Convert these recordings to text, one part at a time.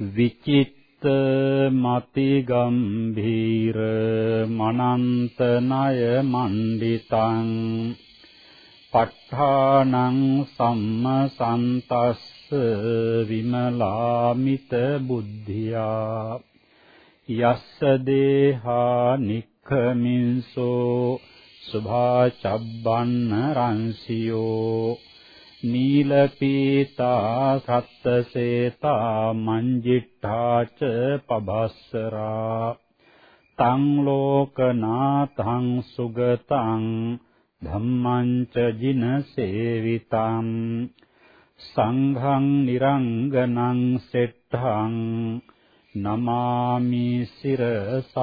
විචිත්ත මති ගම්භීර මනන්ත ණය මණ්ඩිතං ප ဋ ාණං සම්මසන්තස්ස විමලාමිත බුද්ධියා යස්ස දේහා නික්ඛමින්සෝ සුභාචබ්බන්න රංසියෝ නීලපීතා සත්තසේතා මංජිට්ඨාච පබස්සරා තං ලෝකනාතං සුගතං ධම්මං ච ජින සේවිතං සංඝං නිරංගනං සෙට්ඨං නමාමි සිරසාදරං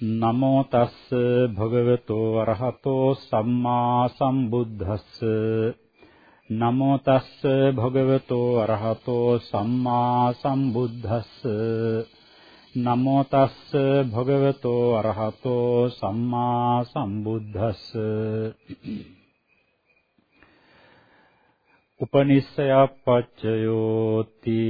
නමෝ තස්ස භගවතෝ අරහතෝ සම්මා සම්බුද්දස්ස. නමෝ තස්ස භගවතෝ අරහතෝ සම්මා සම්බුද්දස්ස. නමෝ තස්ස භගවතෝ අරහතෝ සම්මා සම්බුද්දස්ස. උපනිස්සයප්පච්චයෝති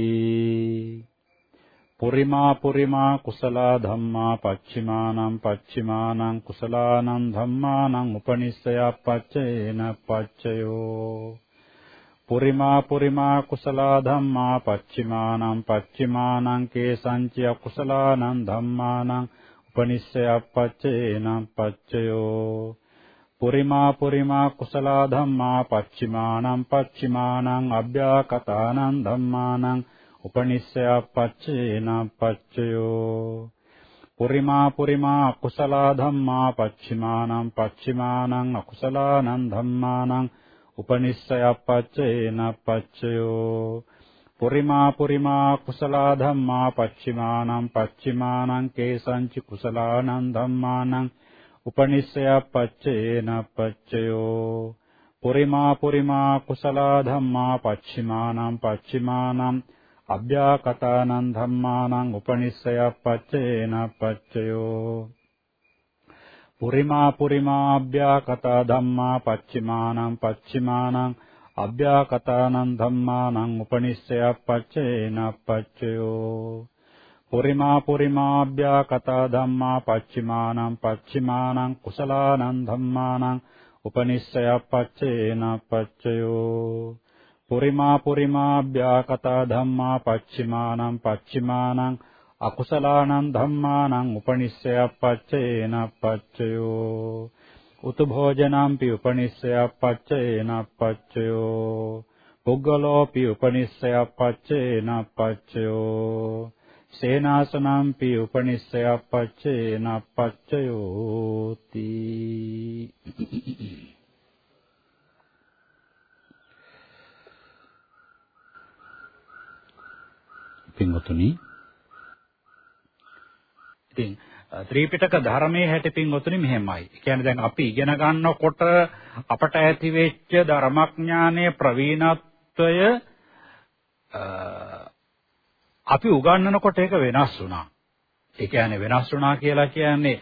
පුරිමා පුරිමා කුසල ධම්මා පච්චිමානං පච්චිමානං කුසලානං ධම්මානං උපනිස්සයප්පච්චේන පච්චයෝ පුරිමා පුරිමා කුසල ධම්මා පච්චිමානං පච්චිමානං කේසංචි අකුසලානං ධම්මානං උපනිස්සයප්පච්චේන පච්චයෝ පුරිමා පුරිමා කුසල ධම්මා පච්චිමානං පච්චිමානං අභ්‍යාකතානං ධම්මානං උපනිස්සයප්පච්චේන පච්චයෝ පුරිමා පුරිමා අකුසල ධම්මා පච්චිමානං පච්චිමානං අකුසලානං ධම්මානං උපනිස්සයප්පච්චේන පච්චයෝ පුරිමා පුරිමා කුසල ධම්මා පච්චිමානං පච්චිමානං කේසංචි කුසලානං ධම්මානං උපනිස්සයප්පච්චේන පච්චයෝ පුරිමා පුරිමා කුසල ධම්මා පච්චිමානං පච්චිමානං අභ්‍යාකතානං ධම්මානං උපනිස්සයප්පච්චේන පච්චයෝ. පුරිමා පුරිමා අභ්‍යාකතා ධම්මා පච්චිමානං පච්චිමානං අභ්‍යාකතානං ධම්මානං උපනිස්සයප්පච්චේන පච්චයෝ. පුරිමා පුරිමා අභ්‍යාකතා ධම්මා පච්චිමානං පච්චිමානං කුසලානං ධම්මානං උපනිස්සයප්පච්චේන පච්චයෝ. පුරිමා පුරිමාභ්‍යාකතා ධම්මා පච්චිමානං පච්චිමානං අකුසලානං ධම්මානං උපනිස්සයප්පච්චේන පච්චයෝ උතු භෝජනම්පි උපනිස්සයප්පච්චේන පච්චයෝ පුග්ගලෝපි උපනිස්සයප්පච්චේන පච්චයෝ සේනාසනම්පි උපනිස්සයප්පච්චේන පච්චයෝති පින්වතුනි ඉතින් ත්‍රිපිටක ධර්මයේ හැටි පින්වතුනි මෙහෙමයි. ඒ කියන්නේ දැන් අපි ඉගෙන ගන්නකොට අපට ඇති වෙච්ච ධර්මඥානයේ ප්‍රවීණත්වය අපි උගන්වනකොට ඒක වෙනස් වුණා. ඒ කියන්නේ වෙනස් වුණා කියලා කියන්නේ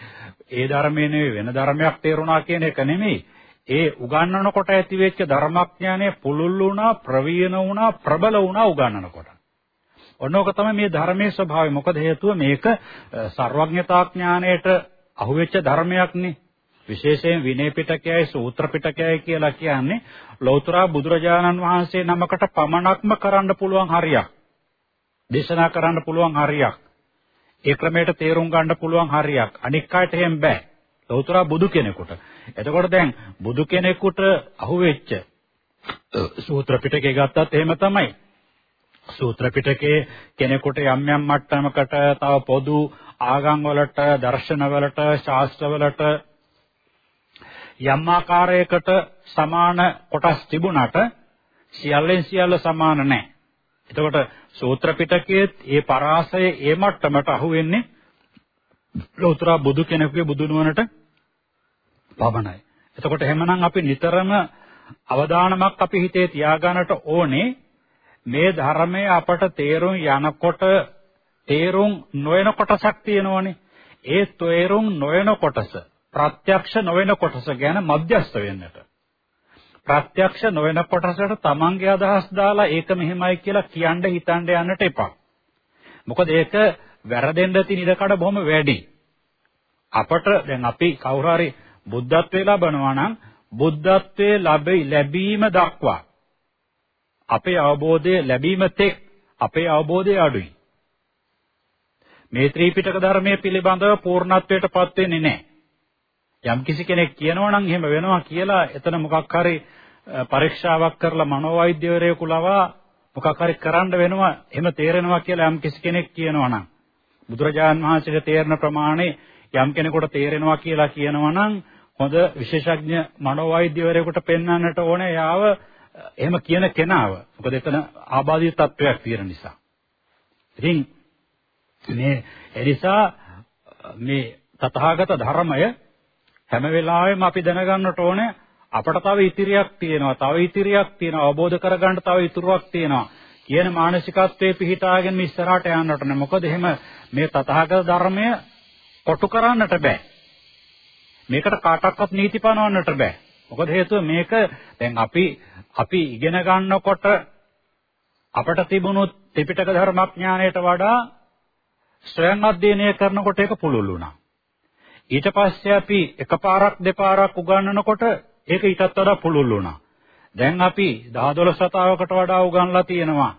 ඒ ධර්මයේ නෙවෙයි වෙන ධර්මයක් තේරුණා කියන එක නෙමෙයි. ඒ උගන්වනකොට ඇති වෙච්ච ධර්මඥානය පුළුල් වුණා, ප්‍රවීණ වුණා, ප්‍රබල වුණා උගන්වනකොට. ඔන්නෝක තමයි මේ ධර්මයේ ස්වභාවය. මොකද හේතුව මේක සර්වඥතා ඥාණයට අහුවෙච්ච ධර්මයක්නේ. විශේෂයෙන් විනය පිටකයයි සූත්‍ර පිටකයයි කියලා කියන්නේ ලෞතර බුදුරජාණන් වහන්සේ නමකට පමණක්ම කරන්න පුළුවන් හරියක්. දේශනා කරන්න පුළුවන් හරියක්. ඒ ක්‍රමයට තේරුම් ගන්න පුළුවන් හරියක්. අනික් අයට එහෙම බෑ. ලෞතර බුදු කෙනෙකුට. එතකොට දැන් බුදු කෙනෙකුට අහුවෙච්ච සූත්‍ර පිටකේ ගත්තත් එහෙම තමයි. සූත්‍ර පිටකේ කෙනෙකුට යම් යම් මට්ටමකට තව පොදු ආගම් වලට දර්ශන වලට ශාස්ත්‍ර වලට යම් ආකාරයකට සමාන කොටස් තිබුණාට සියල්ලෙන් සියල්ල සමාන නැහැ. එතකොට සූත්‍ර පිටකයේ ඒ පරාසය ඒ මට්ටමට අහු වෙන්නේ ලෝතර බුදු කෙනෙකුගේ බුදු නුවණට පමණයි. එතකොට එහෙමනම් අපි නිතරම අවධානමක් අපි හිතේ තියාගන්නට ඕනේ මේ ධර්මය අපට තේරුම් යනකොට තේරුම් නොවන කොටසක් තියෙනවනේ. ඒ තේරුම් නොවන කොටස ප්‍රත්‍යක්ෂ නොවන කොටස ගැන මධ්‍යස්ත වෙන්නට. ප්‍රත්‍යක්ෂ නොවන කොටසට තමන්ගේ අදහස් දාලා ඒක මෙහෙමයි කියලා කියන්න හිතන්න යන්නට එපා. මොකද ඒක වැරදෙන්න තියෙන ඉඩකඩ බොහොම වැඩි. අපට දැන් අපි කවුරු හරි බුද්ධත්වේ ලබනවා නම් බුද්ධත්වයේ ලැබීම දක්වා අපේ අවබෝධය ලැබීම තෙක් අපේ අවබෝධය අඩුයි. මේ ත්‍රිපිටක ධර්මයේ පිළිබඳව පූර්ණත්වයටපත් වෙන්නේ නැහැ. යම් කිසි කෙනෙක් කියනවා නම් එහෙම වෙනවා කියලා එතන මොකක් හරි පරීක්ෂාවක් කරලා මනෝවෛද්‍යවරයෙකු ලවා මොකක් හරි කරන්න වෙනවා එහෙම තේරෙනවා කියලා යම් කිසි කෙනෙක් කියනවා නම් බුදුරජාන් වහන්සේට තේරෙන ප්‍රමාණය යම් කෙනෙකුට තේරෙනවා කියලා කියනවා නම් හොඳ විශේෂඥ මනෝවෛද්‍යවරයෙකුට පෙන්වන්නට ඕනේ යාව එහෙම කියන කෙනාව. මොකද එතන ආබාධිත තත්වයක් තියෙන නිසා. ඉතින් මේ එනිසා මේ තථාගත ධර්මය හැම වෙලාවෙම අපි දැනගන්නට ඕනේ අපට තව ඉතිරියක් තියෙනවා. තව ඉතිරියක් තියෙනවා. අවබෝධ කරගන්න තව ඉතුරුවක් තියෙනවා. කියන මානසිකත්වයේ පිහිටාගෙන ඉස්සරහට යන්නට ඕනේ. මොකද එහෙම මේ තථාගත ධර්මය කොටු කරන්නට බෑ. මේකට කාටවත් නීති පනවන්නට බෑ. මොකද හේතුව මේක දැන් අපි අපි ඉගෙන ගන්නකොට අපට තිබුණු ත්‍රිපිටක ධර්මඥානයට වඩා ස්වයං අධ්‍යයනය කරනකොට ඒක පුළුල් වුණා. ඊට පස්සේ අපි එකපාරක් දෙපාරක් උගන්වනකොට ඒක ඊටත් වඩා පුළුල් වුණා. දැන් අපි 10 12 සතාවකට වඩා උගන්ලා තියෙනවා.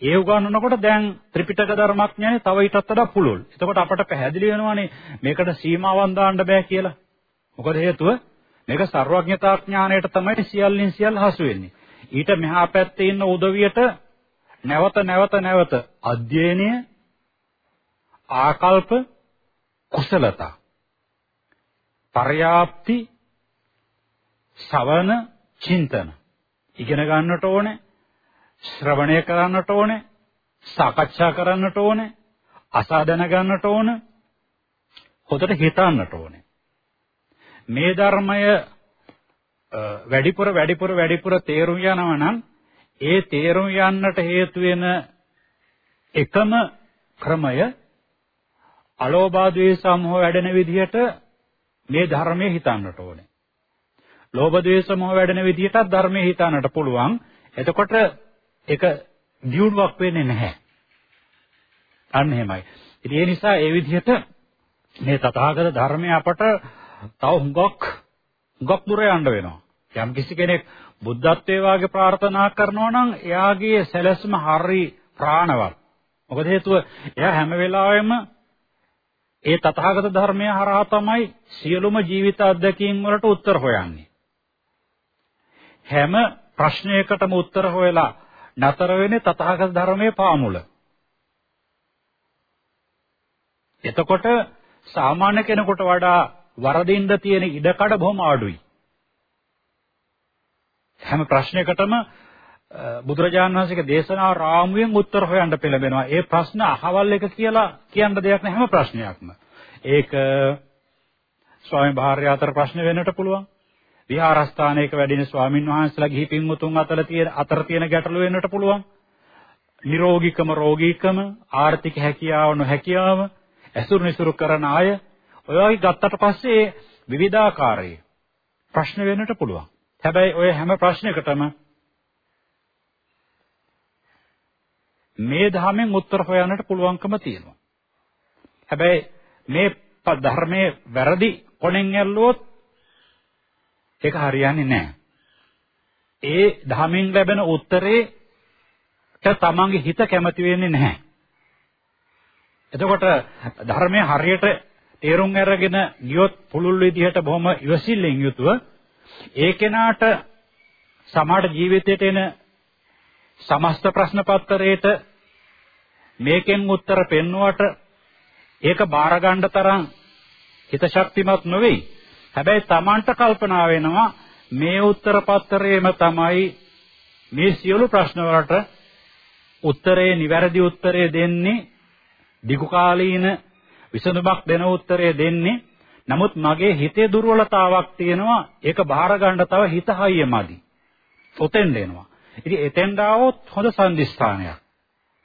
ඒ උගන්වනකොට දැන් ත්‍රිපිටක ධර්මඥානෙ තව ඊටත් වඩා පුළුල්. එතකොට අපට පැහැදිලි වෙනවානේ මේකට සීමාවන් දාන්න බෑ කියලා. මොකද හේතුව මේක සර්වඥතා ඥාණයට තමයි සියල්ලින් සියල්ල හසු වෙන්නේ. ඊට මෙහා පැත්තේ ඉන්න උදවියට නැවත නැවත නැවත අධ්‍යයනය ආකල්ප කුසලතා පර්යාප්ති ශවන චින්තන ඉගෙන ගන්නට ඕනේ ශ්‍රවණය කරන්නට ඕනේ සාකච්ඡා කරන්නට ඕනේ අසා දැනගන්නට ඕනේ හොඳට හිතන්නට ඕනේ මේ ධර්මය වැඩිපුර වැඩිපුර වැඩිපුර තේරුම් යනවා නම් ඒ තේරුම් යන්නට හේතු වෙන එකම ක්‍රමය අලෝභා ද්වේෂ සමෝහ වැඩෙන විදිහට මේ ධර්මයේ හිතන්නට ඕනේ. ලෝභ ද්වේෂ සමෝහ වැඩෙන විදිහටත් ධර්මයේ හිතන්නට පුළුවන්. එතකොට ඒක දියුණුවක් වෙන්නේ නැහැ. අන්න එහෙමයි. ඉතින් ඒ නිසා ඒ විදිහට මේ තථාගත ධර්මය අපට තව හුඟක් හුඟක් දුර යන්න වෙනවා. යම් කිසි කෙනෙක් බුද්ධත්වයේ වාගේ ප්‍රාර්ථනා කරනවා නම් එයාගේ සැලැස්ම හරි ප්‍රාණවත්. මොකද හේතුව එයා හැම වෙලාවෙම ඒ තථාගත ධර්මය හරහා තමයි සියලුම ජීවිත අත්දැකීම් වලට උත්තර හොයන්නේ. හැම ප්‍රශ්නයකටම උත්තර හොයලා නතර වෙන්නේ තථාගත ධර්මයේ පාමුල. එතකොට සාමාන්‍ය කෙනෙකුට වඩා වරදින්න තියෙන ඉඩකඩ බොහොම අඩුයි. හැම ප්‍රශ්නයකටම බුදුරජාණන් වහන්සේගේ දේශනා රාමුවෙන් උත්තර හොයන්න පෙළඹෙනවා. ඒ ප්‍රශ්න අහවල් එක කියලා කියන්න දෙයක් නැහැ හැම ප්‍රශ්නයක්ම. ඒක ස්වාමි භාර්ය අතර ප්‍රශ්න වෙන්නට පුළුවන්. විහාරස්ථානයක වැඩින ස්වාමින් වහන්සේලා ගිහි පින්වතුන් අතර තියෙන අතර තියෙන ගැටලු වෙන්නට පුළුවන්. නිරෝගීකම රෝගීකම ආර්ථික හැකියාව නොහැකියාව ඇසුරු නිසුරු කරන අය ඔය වගේ ගත්තට පස්සේ විවිධාකාරයේ ප්‍රශ්න වෙන්නට පුළුවන්. හැබැයි ඔය හැම ප්‍රශ්නයකටම මේ ධර්මයෙන් උත්තර හොයන්නට පුළුවන්කම තියෙනවා. හැබැයි මේ ධර්මයේ වැරදි කොනෙන් ඇල්ලුවොත් ඒක හරියන්නේ නැහැ. ඒ ධර්මයෙන් ලැබෙන උත්තරේට තමන්ගේ හිත කැමති වෙන්නේ නැහැ. එතකොට ධර්මයේ හරියට තේරුම් අරගෙන ගියොත් පුළුල් විදිහට බොහොම ඉවසිල්ලෙන් යුතුව ඒ කෙනාට සමාජ ජීවිතයට එන සමස්ත ප්‍රශ්න පත්‍රයේට මේකෙන් උත්තර පෙන්වුවට ඒක බාර ගන්න තරම් හිත ශක්තිමත් නොවේයි. හැබැයි Tamanට කල්පනා වෙනවා මේ උත්තර පත්‍රයේම තමයි මේ සියලු ප්‍රශ්න වලට උත්තරේ නිවැරදි උත්තරේ දෙන්නේ දිගු කාලීන විසඳුමක් දෙන උත්තරේ දෙන්නේ නමුත් මගේ හිතේ දුර්වලතාවක් තියෙනවා ඒක බාර ගන්න තව හිත හයියමදි. ඔතෙන් දෙනවා. ඉතින් එතෙන්ට આવොත් හොඳ සම්දිස්ථානයක්.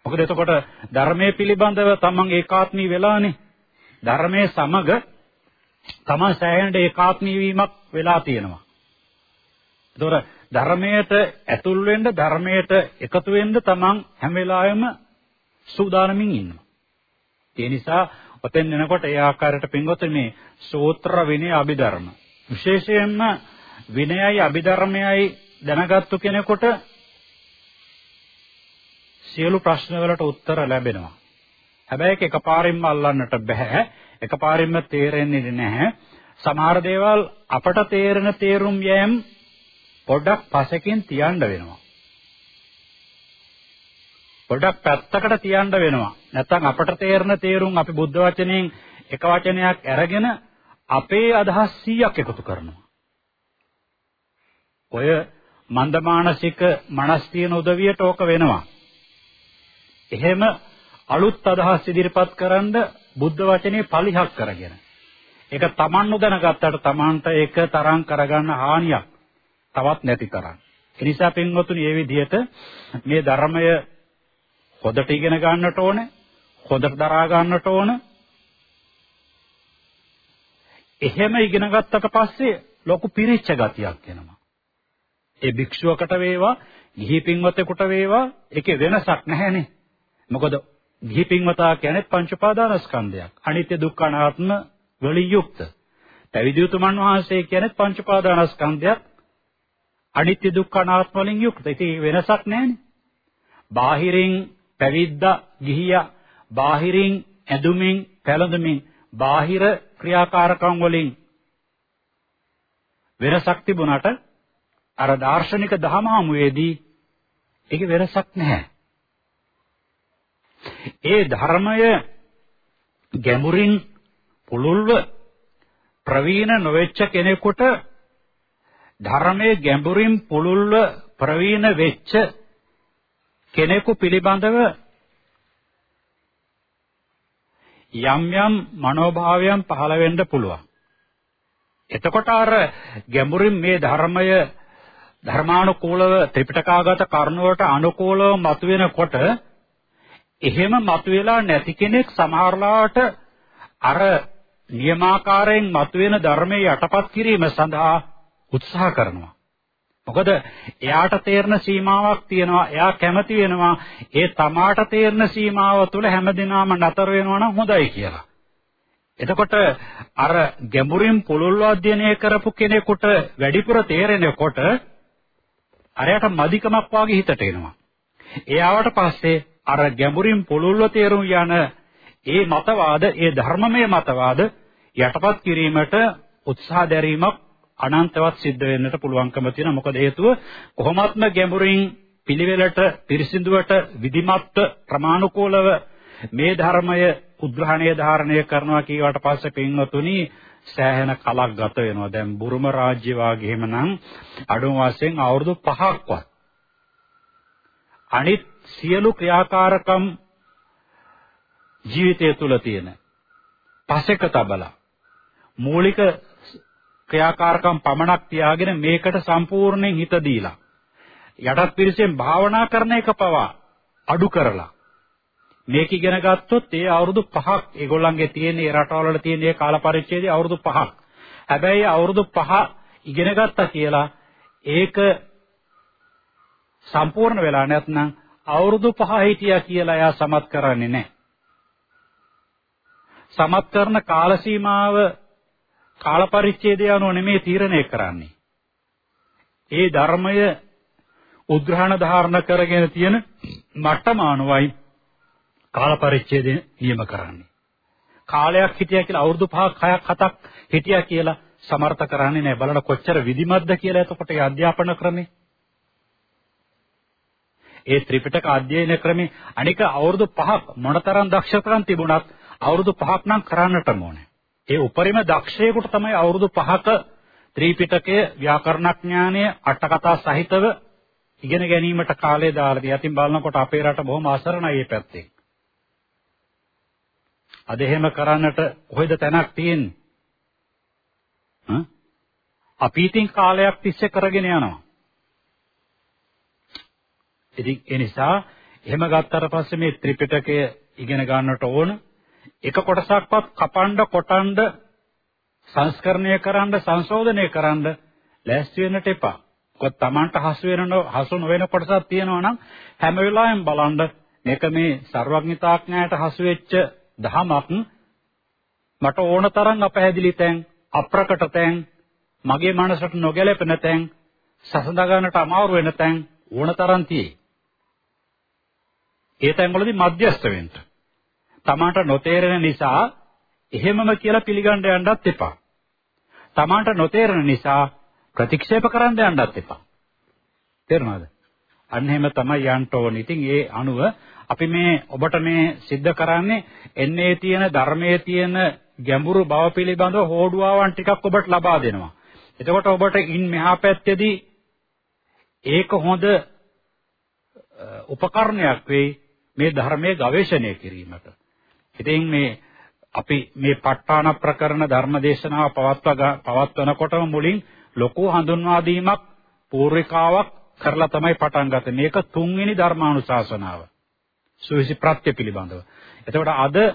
මොකද එතකොට ධර්මයේ පිළිබඳව තමන් ඒකාත්මී වෙලානේ. ධර්මයේ සමග තමන් සෑහෙන ඒකාත්මී වීමක් වෙලා තියෙනවා. ඒතොර ධර්මයට ඇතුල් වෙන්න ධර්මයට එකතු වෙන්න තමන් හැම වෙලාවෙම සූදානමින් ඉන්නවා. ඒ නිසා ඔතෙන් එනකොට ඒ ආකාරයට පින්වතුනි මේ සූත්‍ර විනය අභිධර්ම විශේෂයෙන්ම විනයයි අභිධර්මයයි දැනගත්තු කෙනෙකුට සියලු ප්‍රශ්න වලට උත්තර ලැබෙනවා. හැබැයි ඒක එකපාරින්ම අල්ලන්නට බෑ. එකපාරින්ම තේරෙන්නේ නැහැ. සමහර දේවල් අපට තේරෙන තේරුම් යෑම් පොඩ්ඩක් පසකින් තියන්න වෙනවා. පොඩ්ඩක් පැත්තකට තියන්න වෙනවා. නැත්නම් අපට තේරෙන තේරුම් අපි බුද්ධ වචනයෙන් එක වචනයක් අරගෙන අපේ අදහස් 100ක් එකතු කරනවා. ඔය මන්දමානසික මනස් තියෙන උදවියට ඕක වෙනවා. එහෙම අලුත් අදහස් ඉදිරිපත් කරන්න බුද්ධ වචනේ පලිහක් කරගෙන. ඒක Taman නොදැනගත්තට Tamanට ඒක තරම් කරගන්න හානියක් තවත් නැති තරම්. ඒ නිසා පින්වතුනි මේ විදිහට මේ ධර්මය හොදට ඉගෙන ගන්නට ඕනේ, හොදට දරා ගන්නට ඕනේ. එහෙම ඉගෙන ගත්තට පස්සේ ලොකු පිරිච්ච ගතියක් එනවා. ඒ භික්ෂුවකට වේවා, ගිහි පින්වතෙකුට වේවා, ඒකේ වෙනසක් නැහැනේ. මොකද ගිහි පින්වතා කියන්නේ පංච පාදානස්කන්ධයක්. අනිත්‍ය දුක්ඛ අනාත්ම වලින් යුක්ත. පැවිදි උතුමන් වහන්සේ කියන්නේ පංච පාදානස්කන්ධයක්. අනිත්‍ය දුක්ඛ අනාත්ම වලින් යුක්ත. ඉතින් වෙනසක් නැහැනේ. බාහිරින් පැවිද්දා ගිහියා බාහිරින් ඇඳුමින් පැළඳුමින් බාහිර ක්‍රියාකාරකම් වලින් වෙනසක් තිබුණාට අර දාර්ශනික දහමාමුවේදී ඒක වෙනසක් නැහැ. ඒ ධර්මය ගැඹුරින් පුළුල්ව ප්‍රවීණ නොවෙච්ච කෙනෙකුට ධර්මයේ ගැඹුරින් පුළුල්ව ප්‍රවීණ වෙච්ච කෙනෙකු පිළිබඳව යම් යම් මනෝභාවයන් පහළ වෙන්න පුළුවන්. එතකොට අර ගැඹුරින් මේ ධර්මය ධර්මානුකූලව ත්‍රිපිටකාගත කරුණුවට අනුකූලව මතුවෙනකොට එහෙම මතුවලා නැති කෙනෙක් සමහරලාට අර නියමාකාරයෙන් මතුවෙන ධර්මයේ යටපත් කිරීම සඳහා උත්සාහ කරනවා. මොකද එයාට තේරෙන සීමාවක් තියෙනවා. එයා කැමති වෙනවා ඒ තමාට තේරෙන සීමාව තුළ හැමදිනම නතර වෙනවා නම් හොඳයි කියලා. එතකොට අර ගැඹුරින් පුළුල්ව අධ්‍යයනය කරපු කෙනෙකුට වැඩිපුර තේරෙනකොට අරයට මදිකමක් වාගේ හිතට එනවා. එයාවට පස්සේ අර ගැඹුරින් පුළුල්ව තේරුම් යන ඒ මතවාද, ඒ ධර්මමය මතවාද යටපත් කිරීමට උත්සාහ දැරීමක් අනන්තවත් සිද්ධ වෙන්නට පුළුවන්කම තියෙනවා. මොකද හේතුව කොහොමත්ම ගැඹුරින් පිළිවෙලට, පිරිසිදුවට, විධිමත්ව, ප්‍රමාණිකෝලව මේ ධර්මය උද්ඝාණය ධාරණය කරනවා කියවට පස්සේ පින්වතුනි සෑහෙන කලක් ගත වෙනවා. දැන් බුරුම රාජ්‍ය වාගේමනම් අඩුම වශයෙන් අවුරුදු 5ක්වත් අනිත් සියලු ක්‍රියාකාරකම් ජීවිතය තුළ තියෙන පසෙක තබලා මූලික ක්‍රියාකාරකම් පමණක් තියාගෙන මේකට සම්පූර්ණයෙන් හිත දීලා යටත් පිරිසෙන් භාවනා කරන එක පවා අඩු කරලා මේක ඉගෙන ගත්තොත් ඒ අවුරුදු 5ක් ඒගොල්ලන්ගේ තියෙන ඒ රටවල තියෙන ඒ කාල පරිච්ඡේදය අවුරුදු 5ක්. හැබැයි අවුරුදු 5 ඉගෙන ගත්තා කියලා ඒක සම්පූර්ණ වෙලා නැත්නම් අවුරුදු 5 හිටියා කියලා එයා සමත් කරන්නේ නැහැ. සමත් කරන කාල සීමාව කාල පරිච්ඡේදය අනුව නෙමෙයි තීරණය කරන්නේ. ඒ ධර්මය උද්ඝාණ ධාරණ කරගෙන තියෙන මට්ටම අනුවයි කාල පරිච්ඡේදය නියම කරන්නේ. කාලයක් හිටියා කියලා අවුරුදු 5ක් 6ක් 7ක් හිටියා කියලා සමර්ථ කරන්නේ නැහැ. බලන්න කොච්චර විධිමත්ද කියලා එතකොට ඒ අධ්‍යාපන ක්‍රමේ. ඒ ත්‍රිපිටක අධ්‍යයන ක්‍රමේ අනික අවුරුදු 5ක් මොනතරම් දක්ෂකම් තිබුණත් අවුරුදු 5ක් නම් කරන්නටම ඕනේ. ඒ උපරිම දක්ෂයෙකුට තමයි අවුරුදු 5ක ත්‍රිපිටකය ව්‍යාකරණඥානය අට කතා සහිතව ඉගෙන ගැනීමට කාලය දාලා තියෙනවා. ඉතින් බලනකොට අපේ රට බොහොම අසරණයි මේ පැත්තෙන්. අද එහෙම කරන්නට කොහෙද තැනක් තියෙන්නේ? අපි ඉතින් කාලයක් තිස්සේ කරගෙන යනවා. ඉතින් ඒ නිසා එහෙම ගත්තට පස්සේ මේ ත්‍රිපිටකය ඉගෙන ගන්නට ඕන. එක කොටසක්වත් කපන්න කොටන්න සංස්කරණය කරන්න සංශෝධනය කරන්න ලෑස්ති වෙන්නට එපා. කොත් Tamanට හසු වෙන හසු නොවන කොටසක් තියෙනවා නම් හැම වෙලාවෙම බලන්න මේක මේ ਸਰවඥතාඥයට හසු වෙච්ච දහමක් මට ඕන තරම් අපහැදිලි තැන් අප්‍රකට තැන් මගේ මනසට නොගැලපෙන තැන් සසඳ ගන්නට අමාරු වෙන තැන් ඕන තරම් තියෙයි. ඒ තැන්වලදී මධ්‍යස්ත වෙන්න. Tamanට නොතේරෙන නිසා එහෙමම කියලා පිළිගන්න යන්නත් එපා. Tamanට නොතේරෙන නිසා ප්‍රතික්ෂේප කරන්න යන්නත් එපා. තේරුණාද? අන්න එහෙම තමයි යන්න ඕනේ. ඉතින් ඒ අනුව අපි මේ ඔබට මේ सिद्ध කරන්නේ එන්නේ තියෙන ධර්මයේ තියෙන ගැඹුරු බව පිළිබඳව හෝඩුවාවන් ටිකක් ඔබට ලබා දෙනවා. එතකොට ඔබට ඉන් මෙහා පැත්තේදී ඒක හොඳ උපකරණයක් වෙයි මේ ධර්මයේ ගවේෂණය කිරීමට. ඉතින් මේ අපි මේ ප ဋ ාණ ප්‍රකරණ ධර්මදේශනාව පවත්වා පවත්වනකොටම මුලින් ලොකු හඳුන්වා දීමක් පූර්විකාවක් කරලා තමයි පටන් ගත්තේ. මේක තුන්වෙනි ධර්මානුශාසනාව. සුවිසි ප්‍රත්‍ය පිළිබඳව. එතකොට අද ඒ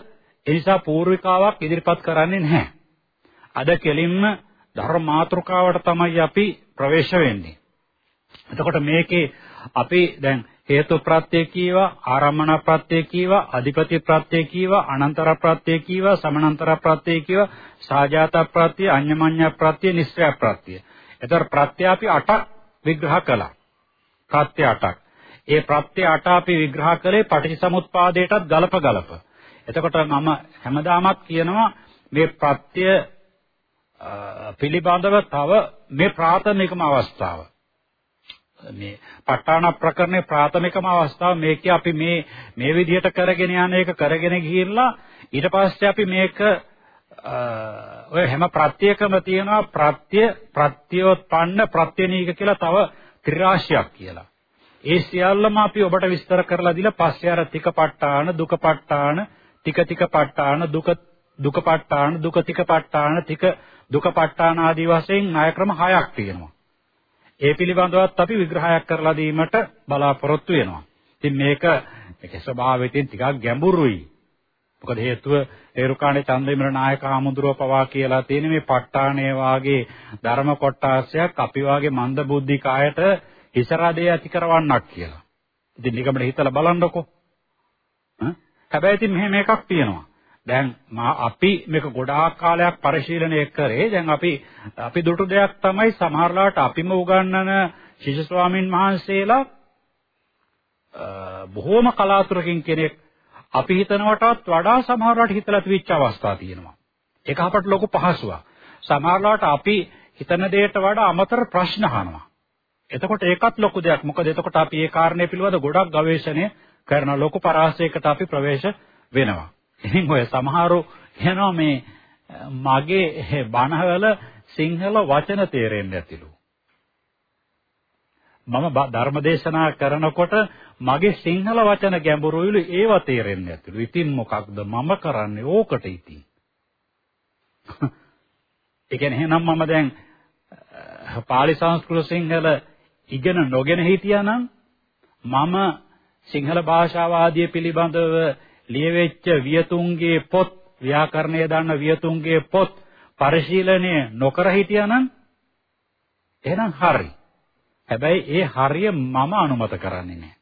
නිසා පූර්විකාවක් ඉදිරිපත් කරන්නේ නැහැ. අද කෙලින්ම ධර්ම මාතෘකාවට තමයි අපි ප්‍රවේශ වෙන්නේ. එතකොට මේකේ අපි දැන් හේතු ප්‍රත්‍ය කීවා ආරම්මන ප්‍රත්‍ය කීවා අධිපති ප්‍රත්‍ය කීවා අනන්තර ප්‍රත්‍ය කීවා සමනන්තර ප්‍රත්‍ය කීවා සාජාත ප්‍රත්‍ය අඤ්ඤමඤ්ඤ ප්‍රත්‍ය නිස්සය ප්‍රත්‍ය. එතකොට ප්‍රත්‍ය අපි 8ක් විග්‍රහ කළා. ප්‍රත්‍ය 8ක්. ඒ ප්‍රත්‍ය 8 අපි විග්‍රහ කළේ පටිච්චසමුප්පාදයටත් ගලප ගලප. එතකොට මම හැමදාමත් කියනවා මේ ප්‍රත්‍ය පිළිබඳව තව මේ ප්‍රාථමිකම අවස්ථාව මේ ප ဋ ාණ ප්‍රකරණේ ප්‍රාථමිකම අවස්ථාව මේකේ අපි මේ මේ විදිහට කරගෙන යන එක කරගෙන ගිහිල්ලා ඊට පස්සේ අපි මේක ඔය හැම ප්‍රත්‍යයකම තියෙනවා ප්‍රත්‍ය ප්‍රත්‍යෝත්පන්න ප්‍රත්‍යනීක කියලා තව ත්‍රිරාශියක් කියලා. ඒ සියල්ලම අපි ඔබට විස්තර කරලා දීලා පස්සේ අර තිකපට්ඨාන දුකපට්ඨාන ටික ටිකපට්ඨාන දුක දුකපට්ඨාන දුක ටිකපට්ඨාන ටික දුකපට්ඨාන ආදී වශයෙන් ණය ක්‍රම හයක් තියෙනවා. ඒ පිළිබඳවත් අපි විග්‍රහයක් කරලා දීමට බලාපොරොත්තු වෙනවා. ඉතින් මේක මේකේ ස්වභාවයෙන් ටිකක් ගැඹුරුයි. මොකද හේතුව ඒරුකාණේ චන්ද්‍රවිමල නායක ආමුදුරව පවා කියලා තියෙන මේ ප ဋ ාණේ වාගේ ධර්ම කොටාසයක් අපි වාගේ මන්ද බුද්ධි කායට හිසරදේ ඇති කරවන්නක් කියලා. ඉතින් නිකම්ම හිතලා බලන්නකෝ. හැබැයි ඉතින් මෙහෙම එකක් තියෙනවා. දැන් මා අපි මේක ගොඩාක් කාලයක් පරිශීලනය කරේ. දැන් අපි අපි දුටු දෙයක් තමයි සමහරලාට අපිම උගන්වන ශිෂ්‍ය ස්වාමින් වහන්සේලා බොහෝම කලාතුරකින් කෙනෙක් අපි හිතනවටත් වඩා සමහරලාට හිතලා තිබිච්ච අවස්ථා තියෙනවා. ඒක අපට ලොකු පහසුවක්. සමහරලාට අපි හිතන දෙයට වඩා අමතර ප්‍රශ්න අහනවා. එතකොට ඒකත් ලොකු දෙයක්. මොකද එතකොට අපි ඒ කාරණේ පිළිබඳ ගොඩක් ගවේෂණය කරන ලොකු පරාසයකට අපි ප්‍රවේශ වෙනවා. ඉතින් ඔය සමහරු එනවා මේ මගේ බණවල සිංහල වචන තේරෙන්නේ නැතිලු. මම ධර්මදේශනා කරනකොට මගේ සිංහල වචන ගැඹුරුයිලු ඒව තේරෙන්නේ නැතිලු. ඉතින් මොකක්ද මම කරන්නේ ඕකට ඉතින්. ඒ කියන්නේ එහෙනම් මම දැන් පාලි සංස්කෘත සිංහල ඉගෙන නොගෙන හිටියානම් මම සිංහල භාෂාව ආදිය පිළිබඳව ලියවෙච්ච වියතුන්ගේ පොත් ව්‍යාකරණය දන්න වියතුන්ගේ පොත් පරිශීලනය නොකර හිටියානම් එහෙනම් හරි. හැබැයි ඒ හරිය මම අනුමත කරන්නේ නැහැ.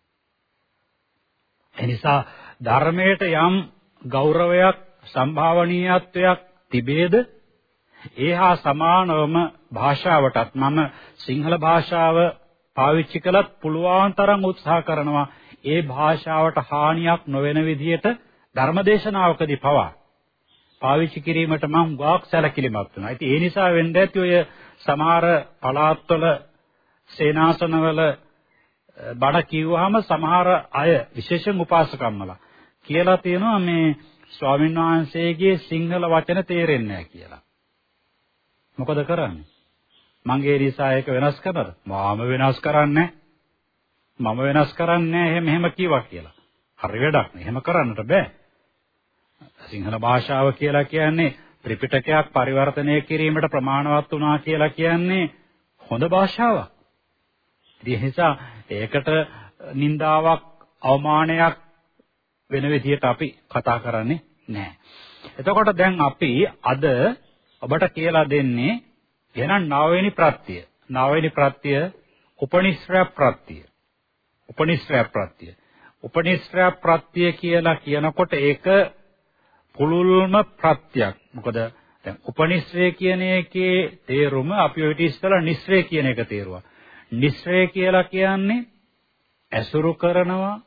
එනිසා ධර්මයට යම් ගෞරවයක් සම්භාවනීයත්වයක් තිබේද ඒහා සමානවම භාෂාවටත් මම සිංහල භාෂාව පාවිච්චි කළත් පුළුවන් තරම් උත්සාහ කරනවා ඒ භාෂාවට හානියක් නොවන විදිහට ධර්මදේශනාවකදී පවා පාවිච්චි කිරීමට මම වාක් සැලකිලිමත් වෙනවා. ඉතින් ඒ නිසා වෙන්න ඇති ඔය සමහර පළාත්වල සේනාසනවල බණ කිව්වහම සමහර අය විශේෂයෙන් උපාසකම්මලා කියලා තියෙනවා මේ ස්වාමීන් වහන්සේගේ සිංහල වචන තේරෙන්නේ නැහැ කියලා. මොකද කරන්නේ? මගේ නිසා ඒක වෙනස් කරනද? මම වෙනස් කරන්නේ මම වෙනස් කරන්නේ එහෙම එහෙම කිව්වා කියලා. හරි වැඩක් නේ. එහෙම කරන්නට බෑ. සිංහල භාෂාව කියලා කියන්නේ ත්‍රිපිටකයක් පරිවර්තනය කිරීමට ප්‍රමාණවත් වුණා කියලා කියන්නේ හොඳ භාෂාවක්. ඒ නිසා ඒකට නින්දාවක් අවමානයක් වෙන විදිහට අපි කතා කරන්නේ නැහැ. එතකොට දැන් අපි අද ඔබට කියලා දෙන්නේ එහෙනම් නවවෙනි ප්‍රත්‍ය. නවවෙනි ප්‍රත්‍ය උපනිශ්‍රය ප්‍රත්‍ය. උපනිශ්‍රය ප්‍රත්‍ය. උපනිශ්‍රය ප්‍රත්‍ය කියලා කියනකොට ඒක පුළුල්ම ප්‍රත්‍යක්. මොකද දැන් උපනිශ්‍රය කියන එකේ තේරුම අපි ඔය ඊට ඉස්සෙල්ලා නිශ්‍රය කියන එක තේරුවා. නිශ්‍රය කියලා කියන්නේ ඇසුරු කරනවා,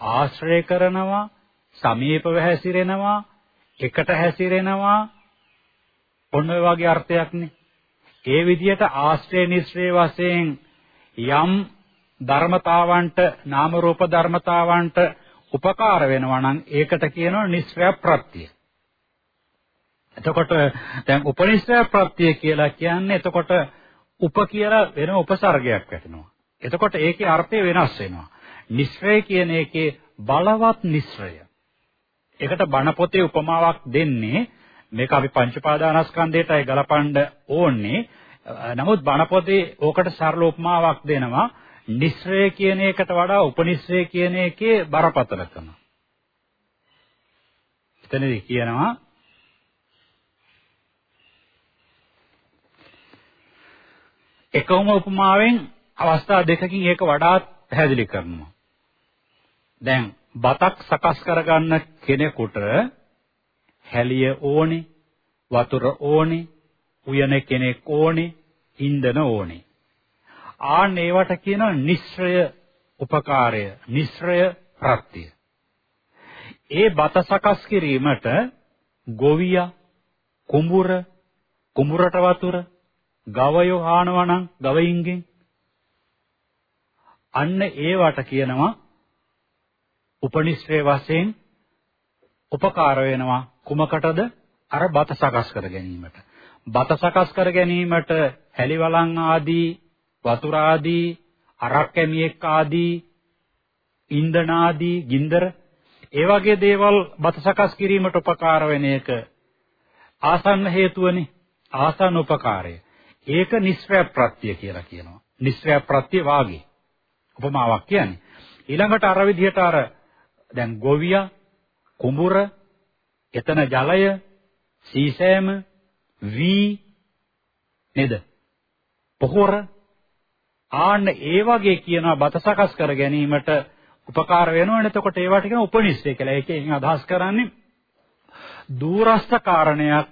ආශ්‍රය කරනවා, සමීපව හැසිරෙනවා, එකට හැසිරෙනවා. ඔන්න ඔය වගේ අර්ථයක්නේ. ඒ විදිහට ආශ්‍රය නිශ්‍රය වශයෙන් යම් ධර්මතාවන්ට නාම රූප ධර්මතාවන්ට උපකාර වෙනවා නම් ඒකට කියනවා නිස්සය ප්‍රත්‍ය. එතකොට දැන් උපනිස්සය ප්‍රත්‍ය කියලා කියන්නේ එතකොට උප කියලා වෙන උපසර්ගයක් වැටෙනවා. එතකොට ඒකේ අර්ථය වෙනස් වෙනවා. නිස්සය කියන එකේ බලවත් නිස්සය. ඒකට බණ පොතේ උපමාවක් දෙන්නේ මේක අපි පංචපාදානස්කන්ධයටයි ගලපන්න ඕනේ. නමුත් බණ පොතේ ඕකට සරල උපමාවක් දෙනවා. නිස්සය කියන එකට වඩා උපනිස්සය කියන එකේ බරපතලකම. එතනදී කියනවා එකම උපමාවෙන් අවස්ථා දෙකකින් ඒක වඩාත් පැහැදිලි කරනවා. දැන් බතක් සකස් කරගන්න කෙනෙකුට හැලිය ඕනේ, වතුර ඕනේ, උයන කෙනෙක් ඕනේ, ඉන්ධන ඕනේ. ආන් ඒවට කියනවා නිස්සය උපකාරය, නිස්සය ප්‍රත්‍ය. ඒ බත සකස් කිරීමට ගොවියා, කුඹුර, කුඹුරට වතුර, ගවයෝ හානවනම් ගවයින්ගෙන්. අන්න ඒවට කියනවා උපනිශ්‍රේ වශයෙන් උපකාර වෙනවා කුමකටද? අර බත සකස් කර ගැනීමට. බත සකස් කර ගැනීමට හැලිවලන් ආදී වතුර ආදී අරක් කැමියෙක් ආදී ඉන්ධන ආදී ගින්දර ඒ වගේ දේවල් බත සකස් කිරීමට උපකාර වෙන එක ආසන්න හේතුවනේ. ආසන්න උපකාරය. ඒක නිස්සය ප්‍රත්‍ය කියලා කියනවා. නිස්සය ප්‍රත්‍ය වාගේ. උපමාවක් කියන්නේ. ඊළඟට අර විදිහට අර දැන් ගොවියා කුඹුර එතන ජලය සීසෑම වී නේද? පොහොර ආන්න ඒ වගේ කියනවා බත සකස් කර ගැනීමට උපකාර වෙනවනේ එතකොට ඒවට කියන උපනිෂ්ඨය කියලා. ඒකෙන් අදහස් කරන්නේ දූරස්ත කාරණයක්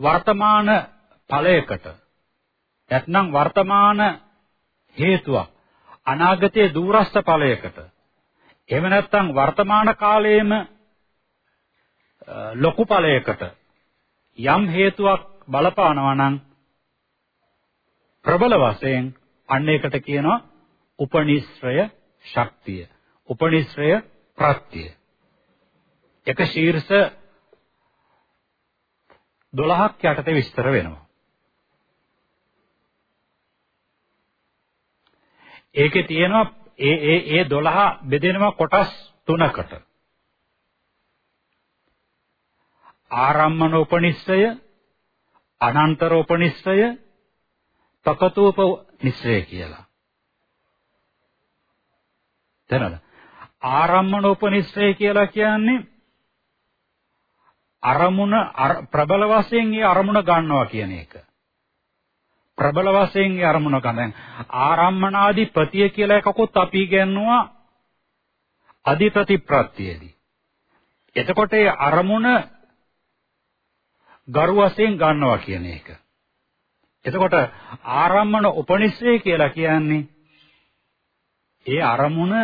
වර්තමාන ඵලයකට. නැත්නම් වර්තමාන හේතුවක්. අනාගතයේ දූරස්ත ඵලයකට. එහෙම නැත්නම් වර්තමාන කාලයේම ලොකු ඵලයකට යම් හේතුවක් බලපානවා නම් ප්‍රබල වශයෙන් අන්න ඒකට කියනවා උපනිශ්‍රය ශක්තිය. උපනිශ්‍රය ප්‍රත්‍ය. එක ශීර්ෂ 12ක් යටතේ විස්තර වෙනවා. ඒකේ තියෙනවා ඒ ඒ ඒ 12 බෙදෙනවා කොටස් තුනකට. ආරම්මන උපනිශ්‍රය, අනන්තර උපනිශ්‍රය, තකතෝප නිස්සය කියලා. තේරෙනවද? ආරම්මන උපනිස්සය කියලා කියන්නේ අරමුණ ප්‍රබල වශයෙන් ඒ අරමුණ ගන්නවා කියන එක. ප්‍රබල වශයෙන් ඒ අරමුණ ගන්න. ආරම්මනාදී ප්‍රතිය කියලා එකකුත් අපි ඉගෙනනවා අධිපති ප්‍රත්‍යයේදී. එතකොට ඒ අරමුණ ගරු වශයෙන් ගන්නවා කියන එක. එතකොට ආරම්මන උපනිශ්‍රේ කියලා කියන්නේ ඒ අරමුණ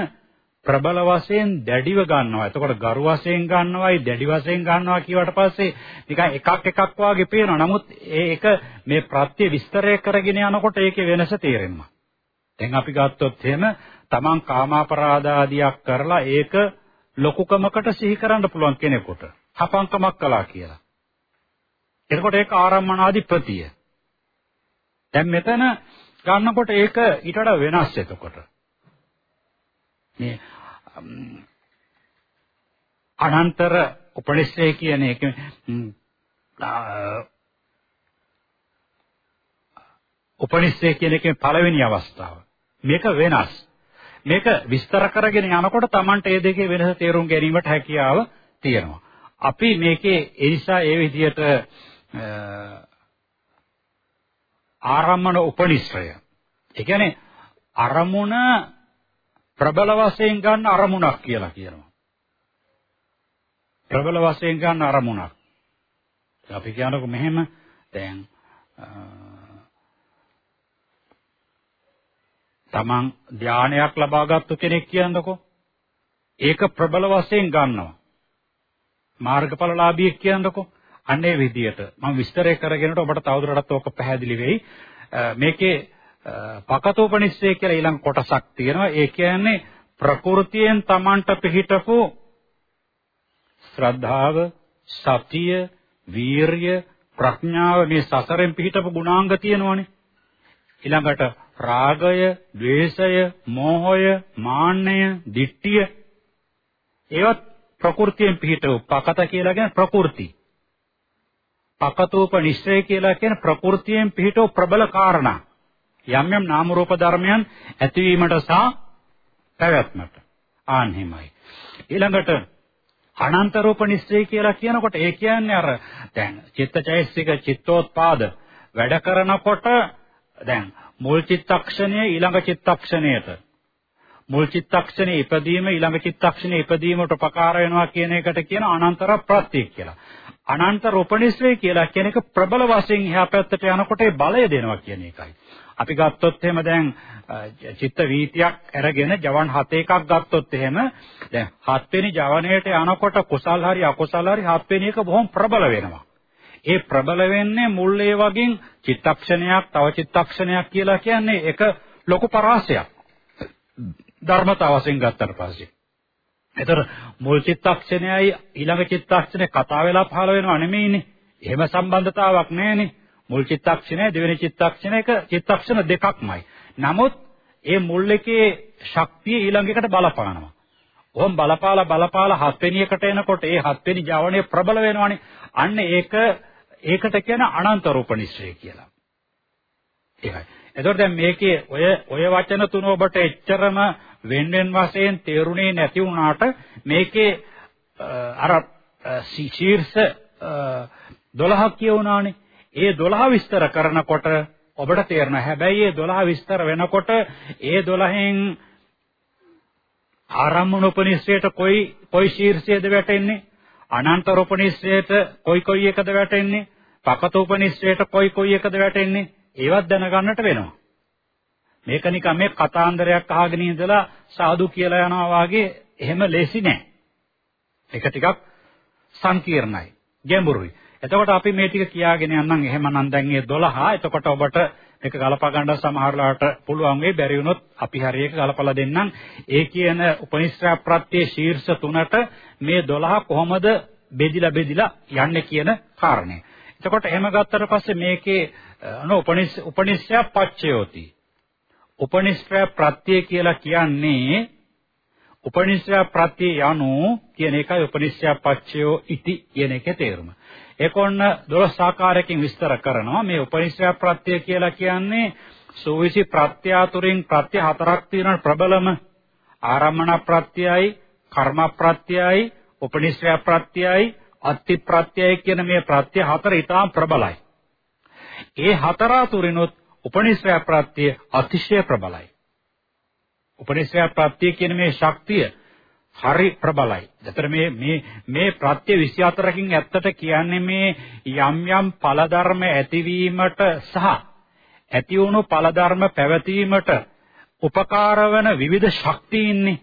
ප්‍රබල වශයෙන් දැඩිව ගන්නවා. එතකොට ගරු වශයෙන් ගන්නවයි දැඩි වශයෙන් ගන්නවා කියවට පස්සේ නිකන් එකක් එකක් වාගේ පේනවා. නමුත් ඒක මේ ප්‍රත්‍ය විස්තරය කරගෙන යනකොට ඒකේ වෙනස තේරෙනවා. දැන් අපි ගත්තොත් එහෙම තමන් කාමාපරාධ ආදියක් කරලා ඒක ලොකුකමකට සිහි කරන්න පුළුවන් කෙනෙකුට. හපංකමක් කළා කියලා. එතකොට ඒක ආරම්මනාධිපතිය. දැන් මෙතන ගන්නකොට ඒක ඊට වඩා වෙනස් එතකොට. මේ අනන්තර උපනිෂේ කියන එක උපනිෂේ කියන එකේ පළවෙනි අවස්ථාව. මේක වෙනස්. මේක විස්තර කරගෙන යනකොට Tamanට මේ දෙකේ වෙනස තේරුම් ගැනීමට හැකියාව තියෙනවා. අපි මේකේ ඒ නිසා ඒ විදිහට ආරම්මන උපනිශ්‍රය. ඒ කියන්නේ අරමුණ ප්‍රබල වශයෙන් ගන්න අරමුණක් කියලා කියනවා. ප්‍රබල වශයෙන් ගන්න අරමුණක්. අපි කියනකො මෙහෙම දැන් තමන් ධානයක් ලබාගත්තු කෙනෙක් කියන්නකො. ඒක ප්‍රබල වශයෙන් ගන්නවා. මාර්ගඵලලාභියෙක් කියන්නකො. අන්නේ විදියට මම විස්තරය කරගෙනට ඔබට තවදුරටත් ඕක පැහැදිලි වෙයි. මේකේ පකතෝපනිස්සය කියලා ඊළඟ කොටසක් තියෙනවා. ඒ කියන්නේ ප්‍රകൃතියෙන් Tamanට පිහිටපු ශ්‍රද්ධාව, සතිය, වීරිය, ප්‍රඥාව මේ සසරෙන් පිහිටපු ගුණාංග තියෙනවනේ. ඊළඟට රාගය, ద్వේෂය, මෝහය, මාන්නය, ditthිය ඒවත් ප්‍රകൃතියෙන් පිහිටව පකත කියලා කියන්නේ ප්‍රകൃති. පකතෝප නිශ්චය කියලා කියන ප්‍රകൃතියෙන් පිහිටව ප්‍රබල කාරණා. යම් යම් නාම රූප ධර්මයන් ඇතිවීමට සහ පැවැත්මට. ආන් හිමයි. ඊළඟට අනන්ත රූප නිශ්චය කියලා කියනකොට ඒ කියන්නේ අර දැන් චිත්තචෛසික චිත්තෝත්පාද වැඩ කරනකොට දැන් මුල් චිත්තක්ෂණය ඊළඟ චිත්තක්ෂණයට මුල් චිත්තක්ෂණේ ඉපදීම ඊළඟ චිත්තක්ෂණේ ඉපදීමට උපකාර වෙනවා කියන එකට කියන අනන්තර ප්‍රත්‍ය කියලා. අනන්ත රූපනිශ්‍රේ කියලා කියන එක ප්‍රබල වශයෙන් එහා පැත්තට යනකොට ඒ බලය දෙනවා කියන එකයි. අපි ගත්තොත් එහෙම දැන් චිත්ත වීතියක් අරගෙන ජවන් 7 එකක් ගත්තොත් එහෙම දැන් 7 වෙනි ජවනයේට යනකොට කුසල් හරි අකුසල් හරි 7 වෙනි එක බොහොම ප්‍රබල වෙනවා. ඒ ප්‍රබල වෙන්නේ මුල් ඒ වගේ චිත්තක්ෂණයක් තව චිත්තක්ෂණයක් කියලා කියන්නේ එක ලොකු පරාසයක්. ධර්මතාව වශයෙන් ගත්තට පස්සේ. ඒතර මුල් චිත්තක්ෂණයයි ඊළඟ චිත්තක්ෂණේ කතා වෙලා පහළ වෙනව නෙමෙයිනේ. එහෙම සම්බන්ධතාවක් නැහැනේ. මුල් චිත්තක්ෂණය දෙවෙනි චිත්තක්ෂණයක චිත්තක්ෂණ දෙකක්මයි. නමුත් ඒ මුල් එකේ ශක්තිය ඊළඟ එකට බලපානවා. ඔහොම බලපාලා බලපාලා හත්වෙනි එකට එනකොට ඒ හත්වෙනි ජවනය ප්‍රබල වෙනවනේ. අන්න ඒක ඒකට කියන අනන්ත රූප නිශ්චය කියලා. ඒකයි. එතකොට දැන් මේකේ ඔය ඔය වචන තුන ඔබට එච්චරම වෙන වෙන වශයෙන් තේරුණේ නැති වුණාට මේකේ අර ශීර්ෂ 12ක් කියවුණානේ. ඒ 12 විස්තර කරනකොට ඔබට තේරෙනවා. හැබැයි ඒ 12 විස්තර වෙනකොට ඒ 12න් ආරම්මන උපනිෂයට කොයි කොයි ශීර්ෂයේද වැටෙන්නේ? අනන්ත උපනිෂයට කොයි කොයි එකද වැටෙන්නේ? පකත උපනිෂයට කොයි කොයි එකද වැටෙන්නේ? ඒවත් දැනගන්නට වෙනවා. මේක නිකන් මේ කතාන්දරයක් අහගෙන ඉඳලා සාදු කියලා යනවා වාගේ එහෙම ලේසි නෑ. ඒක ටිකක් සංකීර්ණයි, ගැඹුරුයි. එතකොට අපි මේ ටික කියාගෙන යන්නම් එහෙමනම් දැන් මේ 12 එතකොට ඔබට මේක ගලපා ගන්න සමහරලාට පුළුවන් වෙයි බැරි වුණොත් අපි හරියට ගලපලා දෙන්නම් ඒ කියන උපනිශ්‍රා ප්‍රත්‍ය ශීර්ෂ තුනට මේ 12 කොහොමද බෙදිලා බෙදිලා යන්නේ කියන කාරණය. එතකොට එහෙම ගත්තට පස්සේ මේකේ අන උපනිස් උපනිශ්‍රය පච්චයෝති. උපනිශ්‍රය ප්‍රත්‍ය කියලා කියන්නේ උපනිශ්‍රය ප්‍රත්‍ය යනු කියන එකයි උපනිශ්‍රය පච්චයෝ ඉති කියන එකේ තේරුම. ඒක ඔන්න 12 ආකාරයකින් විස්තර කරනවා. මේ උපනිශ්‍රය ප්‍රත්‍ය කියලා කියන්නේ සෝවිසි ප්‍රත්‍ය අතුරින් ප්‍රත්‍ය හතරක් තියෙන ප්‍රබලම ආරම්මන ප්‍රත්‍යයයි, කර්ම ප්‍රත්‍යයයි, උපනිශ්‍රය ප්‍රත්‍යයයි, අත්ති ප්‍රත්‍යයයි කියන මේ ප්‍රත්‍ය හතර ඊටාම් ප්‍රබලයි. ඒ හතර අතුරිනුත් උපනිශ්‍රය ප්‍රත්‍ය අතිශය ප්‍රබලයි. උපනිශ්‍රය ප්‍රත්‍ය කියන මේ ශක්තිය හරි ප්‍රබලයි. ඒතර මේ මේ මේ ප්‍රත්‍ය 24කින් ඇත්තට කියන්නේ මේ යම් යම් ඵල ධර්ම ඇතිවීමට සහ ඇති වුණු ඵල ධර්ම පැවතීමට උපකාර වන විවිධ ශක්තියින්නේ.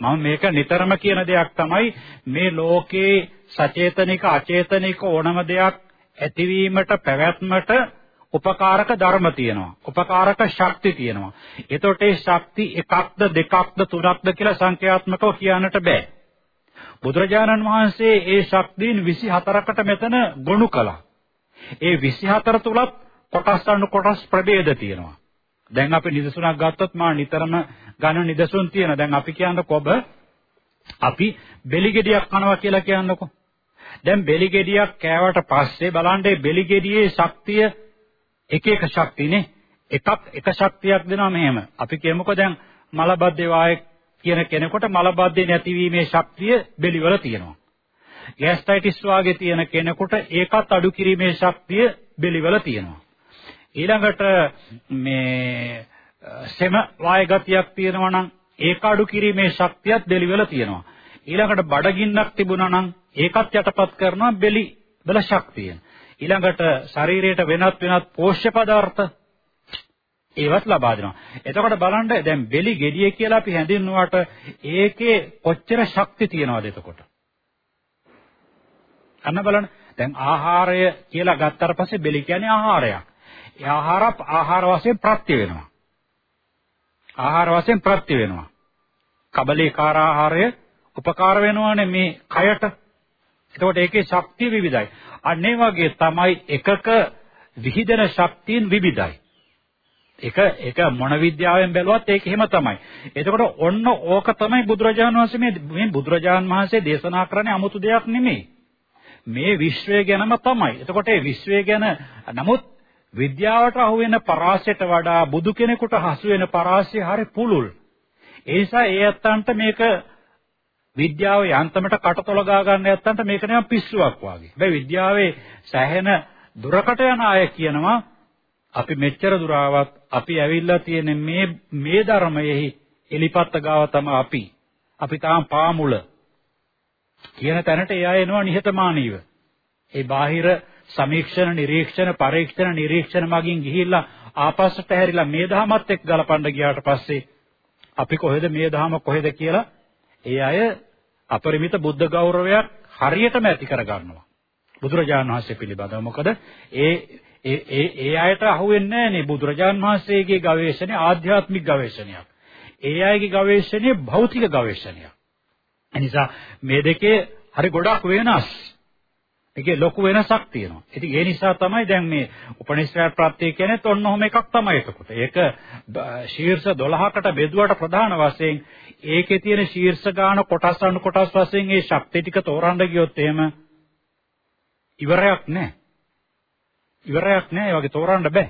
මම මේක නිතරම කියන දෙයක් තමයි මේ ලෝකේ සචේතනික අචේතනික ඕනම දෙයක් ඇතිවීමට පැවැත්මට උපකාරක ධර්ම තියෙනවා. උපකාරක ශක්ති තියෙනවා. එතකොට ඒ ශක්ති එකක්ද දෙකක්ද තුනක්ද කියලා සංඛ්‍යාත්මකව කියන්නට බෑ. බුදුරජාණන් වහන්සේ ඒ ශක්තියින් 24කට මෙතන ගොනු කළා. ඒ 24 තුලත් කොටස් අනු කොටස් ප්‍රභේද තියෙනවා. දැන් අපි නිදසුනක් ගත්තොත් මා නිතරම ගණන නිදසුන් තියෙන. දැන් අපි කියන්න කොබ අපි බෙලි ගෙඩියක් කනවා කියලා කියන්නකෝ. දැන් බෙලි ගෙඩියක් කෑවට පස්සේ බලන්න මේ බෙලි ගෙඩියේ ශක්තිය එක එක ශක්තියනේ. එකක් එක ශක්තියක් දෙනවා මෙහෙම. අපි කියමුකෝ දැන් මලබද්ධේ වාය කියන කෙනෙකුට මලබද්ධේ නැතිවීමේ ශක්තිය බෙලිවල තියෙනවා. ගෑස්ට්‍රයිටිස් වාගේ තියෙන කෙනෙකුට ඒකත් අඩු කිරීමේ ශක්තිය බෙලිවල තියෙනවා. ඊළඟට මේ සෙම වාය ගතියක් තියෙනවා නම් ඒක අඩු කිරීමේ ශක්තියත් බෙලිවල තියෙනවා. ඊළඟට බඩගින්නක් තිබුණා නම් ඒකත් යටපත් කරනවා බෙලි බල ශක්තිය. ඊළඟට ශරීරයට වෙනත් වෙනත් පෝෂ්‍ය පදාර්ථ ඒවත් ලබා දෙනවා. එතකොට බලන්න දැන් බෙලි ගෙඩිය කියලා අපි හැඳින්නුවාට ඒකේ කොච්චර ශක්ති තියනවද එතකොට? අන්න බලන්න. දැන් ආහාරය කියලා ගත්තට පස්සේ බෙලි කියන්නේ ආහාරයක්. ඒ ආහාර ආහාර වශයෙන් ප්‍රත්‍ය වෙනවා. ආහාර වශයෙන් ප්‍රත්‍ය වෙනවා. කබලීකාර ආහාරය උපකාර වෙනවානේ මේ කයට. එතකොට ඒකේ ශක්තිය විවිධයි. අන්න ඒ වගේ තමයි එකක විහිදෙන ශක්තියින් විවිධයි. ඒක ඒක මොන විද්‍යාවෙන් බැලුවත් ඒක එහෙම තමයි. එතකොට ඔන්න ඕක තමයි බුදුරජාණන් වහන්සේ මේ මේ බුදුරජාණන් වහන්සේ දේශනා කරන්නේ 아무තු දෙයක් නෙමෙයි. මේ විශ්වය ගැනම තමයි. එතකොට මේ විශ්වය ගැන නමුත් විද්‍යාවට අහු වෙන පරාසයට වඩා බුදු කෙනෙකුට හසු වෙන පරාසය හරි පුළුල්. ඒ නිසා ඒ ඇත්තන්ට මේක විද්‍යාව යන්තමට කටතොල ගා ගන්න ඇත්තන්ට මේක නිකන් පිස්සුවක් වගේ. හැබැයි විද්‍යාවේ සැහෙන දුරකට යන අය කියනවා අපි මෙච්චර දුර අපි ඇවිල්ලා තියෙන මේ මේ ධර්මයෙහි එලිපත්ත ගාව තමයි අපි. අපි තාම පාමුල කියන තැනට එයා එනවා නිහතමානීව. ඒ බාහිර සමීක්ෂණ නිරීක්ෂණ පරීක්ෂණ නිරීක්ෂණ මගින් ගිහිල්ලා ආපස්සට හැරිලා මේ දහමත් එක්ක ගලපන්න ගියාට පස්සේ අපි කොහෙද මේ දහම කොහෙද කියලා ඒ අය අපරිමිත බුද්ධ ගෞරවයක් හරියටම ඇති කරගන්නවා. බුදුරජාණන් වහන්සේ පිළිබඳව. මොකද ඒ ඒ ඒ ඒ අයට අහුවෙන්නේ නැහනේ බුදුරජාණන් වහන්සේගේ ගවේෂණය ආධ්‍යාත්මික ගවේෂණයක්. ඒ අයගේ ගවේෂණය භෞතික ගවේෂණයක්. එනිසා මේ දෙකේ හරි ගොඩක් වෙනස්. ඒකේ ලොකු වෙනසක් තියෙනවා. ඉතින් ඒ නිසා තමයි දැන් මේ උපනිෂද් ප්‍රත්‍ය කියන්නේ ඔන්න ඔහොම එකක් තමයි එතකොට. ඒක ශීර්ෂ 12කට බෙදුවට ප්‍රධාන වශයෙන් ඒකේ තියෙන ශීර්ෂ ගාන කොටස් අනු කොටස් වශයෙන් ඒ ශක්ති ටික තෝරන්න ගියොත් එහෙම ඉවරයක් නැහැ. ඉවරයක් නැහැ. ඒ වගේ තෝරන්න බෑ.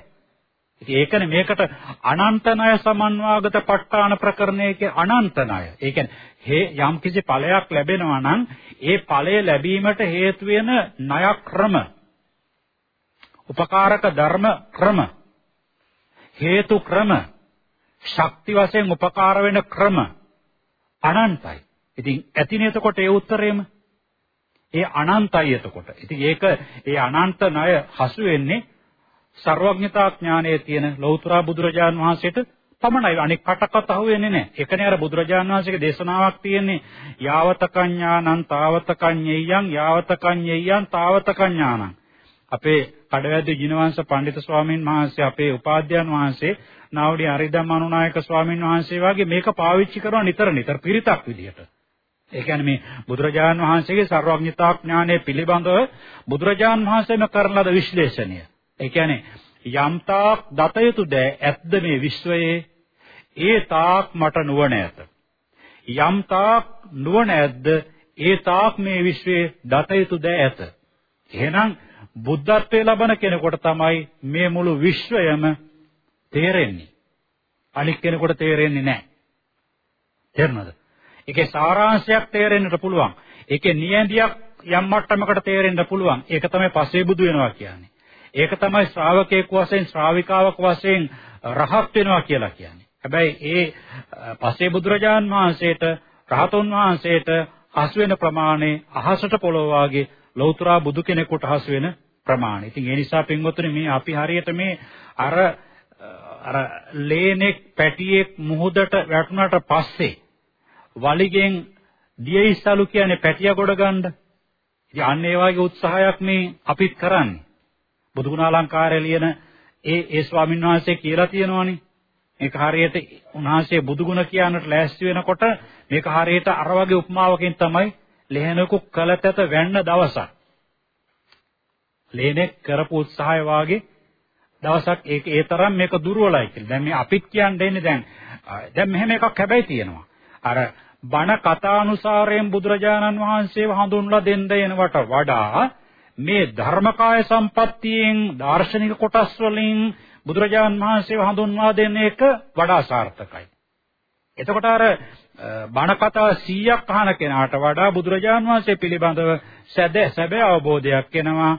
ඉතින් ඒකනේ මේකට අනන්ත ණය සමන්වාගත ප ဋ ාණ ප්‍රකරණයේ අනන්ත ණය. ඒ කියන්නේ යම් කිසි ඵලයක් ලැබෙනවා නම් ඒ ඵලය ලැබීමට හේතු වෙන ණය ක්‍රම උපකාරක ධර්ම ක්‍රම හේතු ක්‍රම ශක්ති වශයෙන් උපකාර වෙන ක්‍රම අනන්තයි. ඉතින් ඇතිනේ එතකොට ඒ උත්තරේම ඒ අනන්තයි එතකොට. ඉතින් ඒක ඒ අනන්ත ණය හසු වෙන්නේ සර්වඥතා ඥානයේ තියෙන ලෞතර බුදුරජාන් වහන්සේට පමණයි. අනෙක් කටකත් අහුවෙන්නේ නැහැ. ඒකනේ අර බුදුරජාන් වහන්සේගේ දේශනාවක් තියෙන්නේ යාවත කඤ්ඤානං තාවත කඤ්ඤෙය්‍යං යාවත කඤ්ඤෙය්‍යං තාවත කඤ්ඤානං. අපේ කඩවැද්ද ජිනවංශ පඬිත ස්වාමීන් වහන්සේ අපේ උපාධ්‍යයන් වහන්සේ නාවඩි හරිදම් අනුනායක ස්වාමීන් වහන්සේ වගේ මේක පාවිච්චි කරන නිතර නිතර පිරිතක් විදිහට. ඒ කියන්නේ මේ බුදුරජාණන් වහන්සේගේ සර්වඥතා ඥානය පිළිබඳව බුදුරජාණන් වහන්සේම කරන ලද විශ්ලේෂණය. ඒ කියන්නේ යම් තාක් දත යුතු දෑ ඇත්ද මේ විශ්වයේ ඒ තාක් මට නුවණ ඇත. යම් තාක් නුවණ ඇද්ද ඒ තාක් මේ විශ්වයේ දත යුතු දෑ ඇත. එහෙනම් බුද්ධත්වයේ ලබන කෙනෙකුට තමයි මේ මුළු විශ්වයම තේරෙන්නේ. අනික් කෙනෙකුට තේරෙන්නේ නැහැ. තේරුණාද? ඒකේ සාරාංශයක් තේරෙන්නට පුළුවන්. ඒකේ නියැඳියක් යම් මට්ටමකට තේරෙන්න පුළුවන්. ඒක තමයි පස්සේ බුදු වෙනවා කියන්නේ. ඒක තමයි ශ්‍රාවකයෙක් වශයෙන් ශ්‍රාවිකාවක් වශයෙන් රහත් වෙනවා කියලා කියන්නේ. හැබැයි ඒ පස්සේ බුදුරජාන් වහන්සේට රහතුන් වහන්සේට හසු වෙන ප්‍රමාණය අහසට පොළොව වාගේ ලෞතර බුදු කෙනෙකුට හසු වෙන ප්‍රමාණය. ඉතින් ඒ නිසා පින්වත්නි මේ අපි හරියට මේ අර අර ලේනෙක් පැටියෙක් මුහුදට වැටුණාට පස්සේ වලිගෙන් දියයිස්සලු කියන්නේ පැටිය ගොඩ ගන්න. ඉතින් අන්න ඒ වගේ උත්සාහයක් මේ අපිත් කරන්නේ. බුදුගුණ අලංකාරය ලියන ඒ ඒ ස්වාමීන් වහන්සේ කියලා තියෙනවානේ. මේක හරියට උන්වහන්සේ බුදුගුණ කියන්නට ලෑස්ති වෙනකොට මේක හරියට අර වගේ උපමාවකින් තමයි ලෙහෙනකු කලතත වැන්න දවසක්. ලේනේ කරපු උත්සාහය වාගේ දවසක් ඒක ඒ තරම් මේක දුර්වලයි කියලා. දැන් මේ අපිත් කියන්නේ දැන් දැන් මෙහෙම එකක් හැබැයි තියෙනවා. අර බණ කතානුසාරයෙන් බුදුරජාණන් වහන්සේව හඳුන්ලා දෙන්න එනවට වඩා මේ ධර්මකාය සම්පත්තියෙන් දාර්ශනික කොටස් වලින් බුදුරජාණන් වහන්සේව හඳුන්වා දෙන එක වඩා සාර්ථකයි. එතකොට අර බණ කතා 100ක් අහන කෙනාට වඩා බුදුරජාණන් වහන්සේ පිළිබඳව සැබෑ සැබෑ අවබෝධයක් එනවා.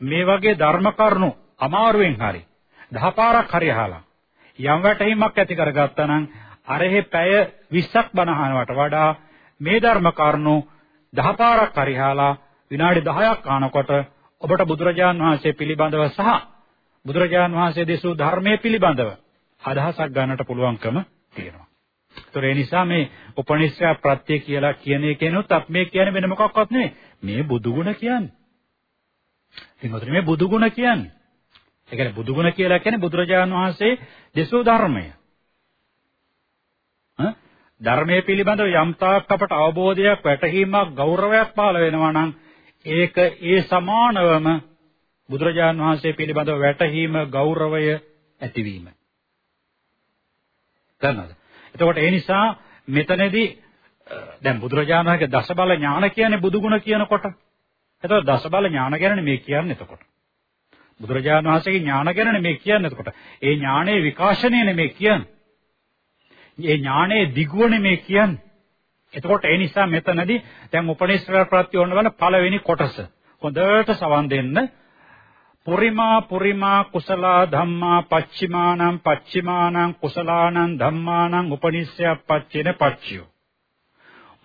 මේ වගේ ධර්ම කරුණු අමාරුවෙන් හරි දහපාරක් හරි අහලා යම් වැටහීමක් ඇති කරගත්තා නම් අරෙහි පැය 20ක් බණ අහනවට වඩා මේ ධර්ම කරුණු දහපාරක් හරි අහලා විනාඩි 10ක් අහනකොට ඔබට බුදුරජාන් වහන්සේ පිළිබඳව සහ බුදුරජාන් වහන්සේ දෙසූ ධර්මයේ පිළිබඳව අදහසක් ගන්නට පුළුවන්කම තියෙනවා. ඒතර ඒ නිසා මේ උපනිෂ්ඨ ප්‍රත්‍ය කියලා කියන එකේනොත් අපි මේ කියන්නේ වෙන මොකක්වත් නෙවෙයි. මේ බුදුගුණ කියන්නේ. ඉතින් මේ බුදුගුණ කියන්නේ. ඒ කියන්නේ බුදුගුණ කියලා කියන්නේ බුදුරජාන් වහන්සේ දෙසූ ධර්මය. ධර්මයේ පිළිබඳව යම් තාක් අපට අවබෝධයක් වැටහීමක් ගෞරවයක් පහළ වෙනවා නම් ඒක ඒ සමානවම බුදුරජාන් වහන්සේ පිළිබඳව වැටහීම ගෞරවය ඇතිවීම. දන්නවද? එතකොට ඒ නිසා මෙතනදී දැන් බුදුරජාණන් වහන්සේගේ දසබල ඥාන කියන්නේ බුදුගුණ කියනකොට. එතකොට දසබල ඥාන ගැන මේ කියන්නේ එතකොට. බුදුරජාණන් වහන්සේගේ ඥාන ගැන මේ කියන්නේ එතකොට. ඒ ඥානයේ විකාශනය නෙමේ කියන්නේ. ඒ ඥානයේ දිගුව නෙමේ කියන්නේ. එතකොට ඒ නිසා මෙතනදී දැන් උපනිෂ්ඨ ප්‍රත්‍ය වුණ වල පළවෙනි කොටස. හොඳට සවන් දෙන්න. පුරිමා පුරිමා කුසල ධම්මා පච්චිමානං පච්චිමානං කුසලානං ධම්මානං උපනිස්සයප්පච්චේන පච්චියෝ.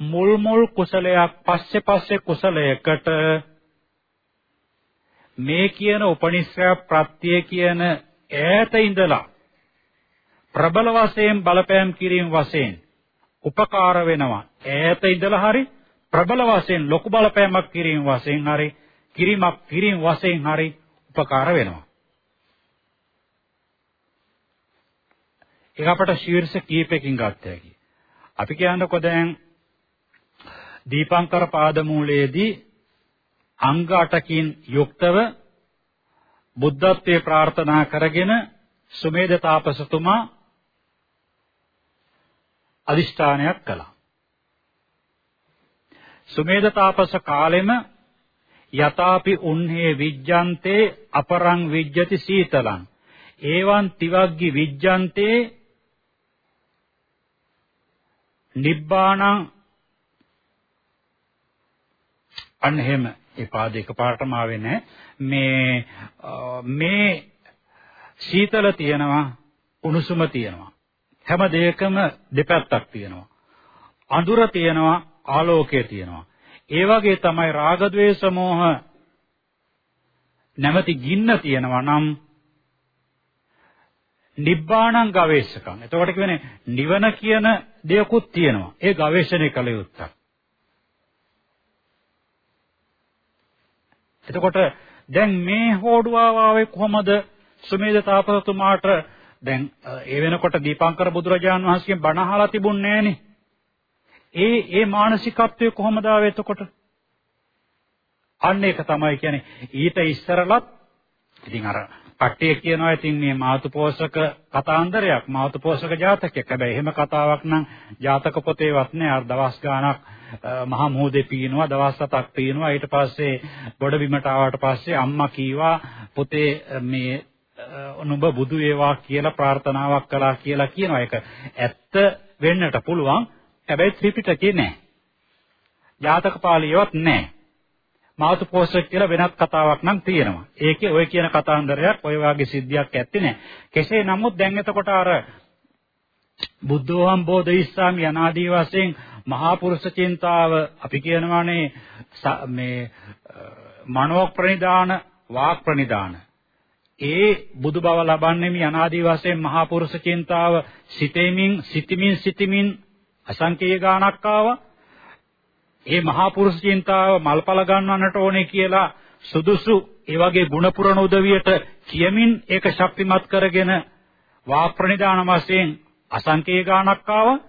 මුල් මුල් කුසලයක් පස්සේ පස්සේ කුසලයකට මේ කියන උපනිස්සය ප්‍රත්‍ය කියන ඈත ඉඳලා ප්‍රබල වශයෙන් බලපෑම් කිරීම වශයෙන් උපකාර වෙනවා ඈත ඉඳලා හරි ප්‍රබල වශයෙන් ලොකු බලපෑමක් කිරීම වශයෙන් හරි කිරීමක් කිරීම වශයෙන් හරි උපකාර වෙනවා. ඒක අපට ශීර්ෂ කීපයකින් ගත හැකි. අපි කියන්නකො දැන් දීපංකර පාදමූලයේදී අංග 8කින් යුක්තව බුද්ධත්වයේ ප්‍රාර්ථනා කරගෙන සුමේද තාපසතුමා අදිෂ්ඨානයක් කළා. සුමේද තාපස කාලෙම යතාපි උන්හේ විජ්ජන්තේ අපරං විජ්ජති සීතලං. ඒවං තිවග්ගි විජ්ජන්තේ නිබ්බාණං අන්න එහෙම. ඒ පාද එකපාරටම ආවේ නැහැ. මේ මේ සීතල තියෙනවා උණුසුම තියෙනවා. හැම දෙයකම දෙපැත්තක් තියෙනවා අඳුර තියෙනවා ආලෝකය තියෙනවා ඒ වගේ තමයි රාග ద్వේෂ මෝහ නැමැති ගින්න තියෙනවා නම් නිබ්බාණං ගවේෂකම්. එතකොට කියන්නේ නිවන කියන දෙයක්ුත් තියෙනවා. ඒ ගවේෂණය කළ යුත්තක්. එතකොට දැන් මේ හෝඩුවාව ආවේ කොහමද සුමේද තාපසතුමාට දැන් ඒ වෙනකොට දීපංකර බුදුරජාණන් වහන්සේගෙන් බණ අහලා තිබුණේ නැහනේ. ඒ ඒ මානසිකත්වය කොහොමද ආවේ එතකොට? අන්න ඒක තමයි කියන්නේ ඊට ඉස්සරලත් ඉතින් අර කට්ටිය කියනවා ඉතින් මේ මාතුපෝෂක කතාන්දරයක් මාතුපෝෂක ජාතකයක්. හැබැයි එහෙම කතාවක් නම් ජාතක පොතේවත් නෑ. අර දවස් ගාණක් මහා මොහොතේ පීනවා දවස් හතක් පීනවා ඊට පස්සේ ගොඩ බිමට ආවට පස්සේ අම්මා කීවා පොතේ මේ නුඹ බුදු වේවා කියලා ප්‍රාර්ථනාවක් කළා කියලා කියනවා. ඒක ඇත්ත වෙන්නට පුළුවන්. හැබැයි ත්‍රිපිටකේ නැහැ. ජාතක පාළියවත් නැහැ. මාතු පෝෂක කියලා වෙනත් කතාවක් නම් තියෙනවා. ඒකේ ඔය කියන කතාන්දරයක් ඔය වගේ සිද්ධියක් ඇත්තේ නැහැ. කෙසේ නමුත් දැන් එතකොට අර බුද්ධෝහම් බෝධිස්සාමි අනාදී වශයෙන් මහා පුරුෂ චින්තාව අපි කියනවානේ මේ මනෝ ප්‍රනිදාන වාක් ප්‍රනිදාන ඒ බුදු බව ලබන්නේ මේ අනාදී වශයෙන් මහා පුරුෂ චින්තාව සිතෙමින් සිතමින් සිතමින් අසංකේය ගානක් ආවා. ඒ මහා පුරුෂ චින්තාව මල්පල ගන්නවන්නට ඕනේ කියලා සුදුසු ඒ වගේ ಗುಣ පුරණ උදවියට කියමින් ඒක ශක්තිමත් කරගෙන වාක් ප්‍රනිදාන වශයෙන් අසංකේ ගානක් ආවා.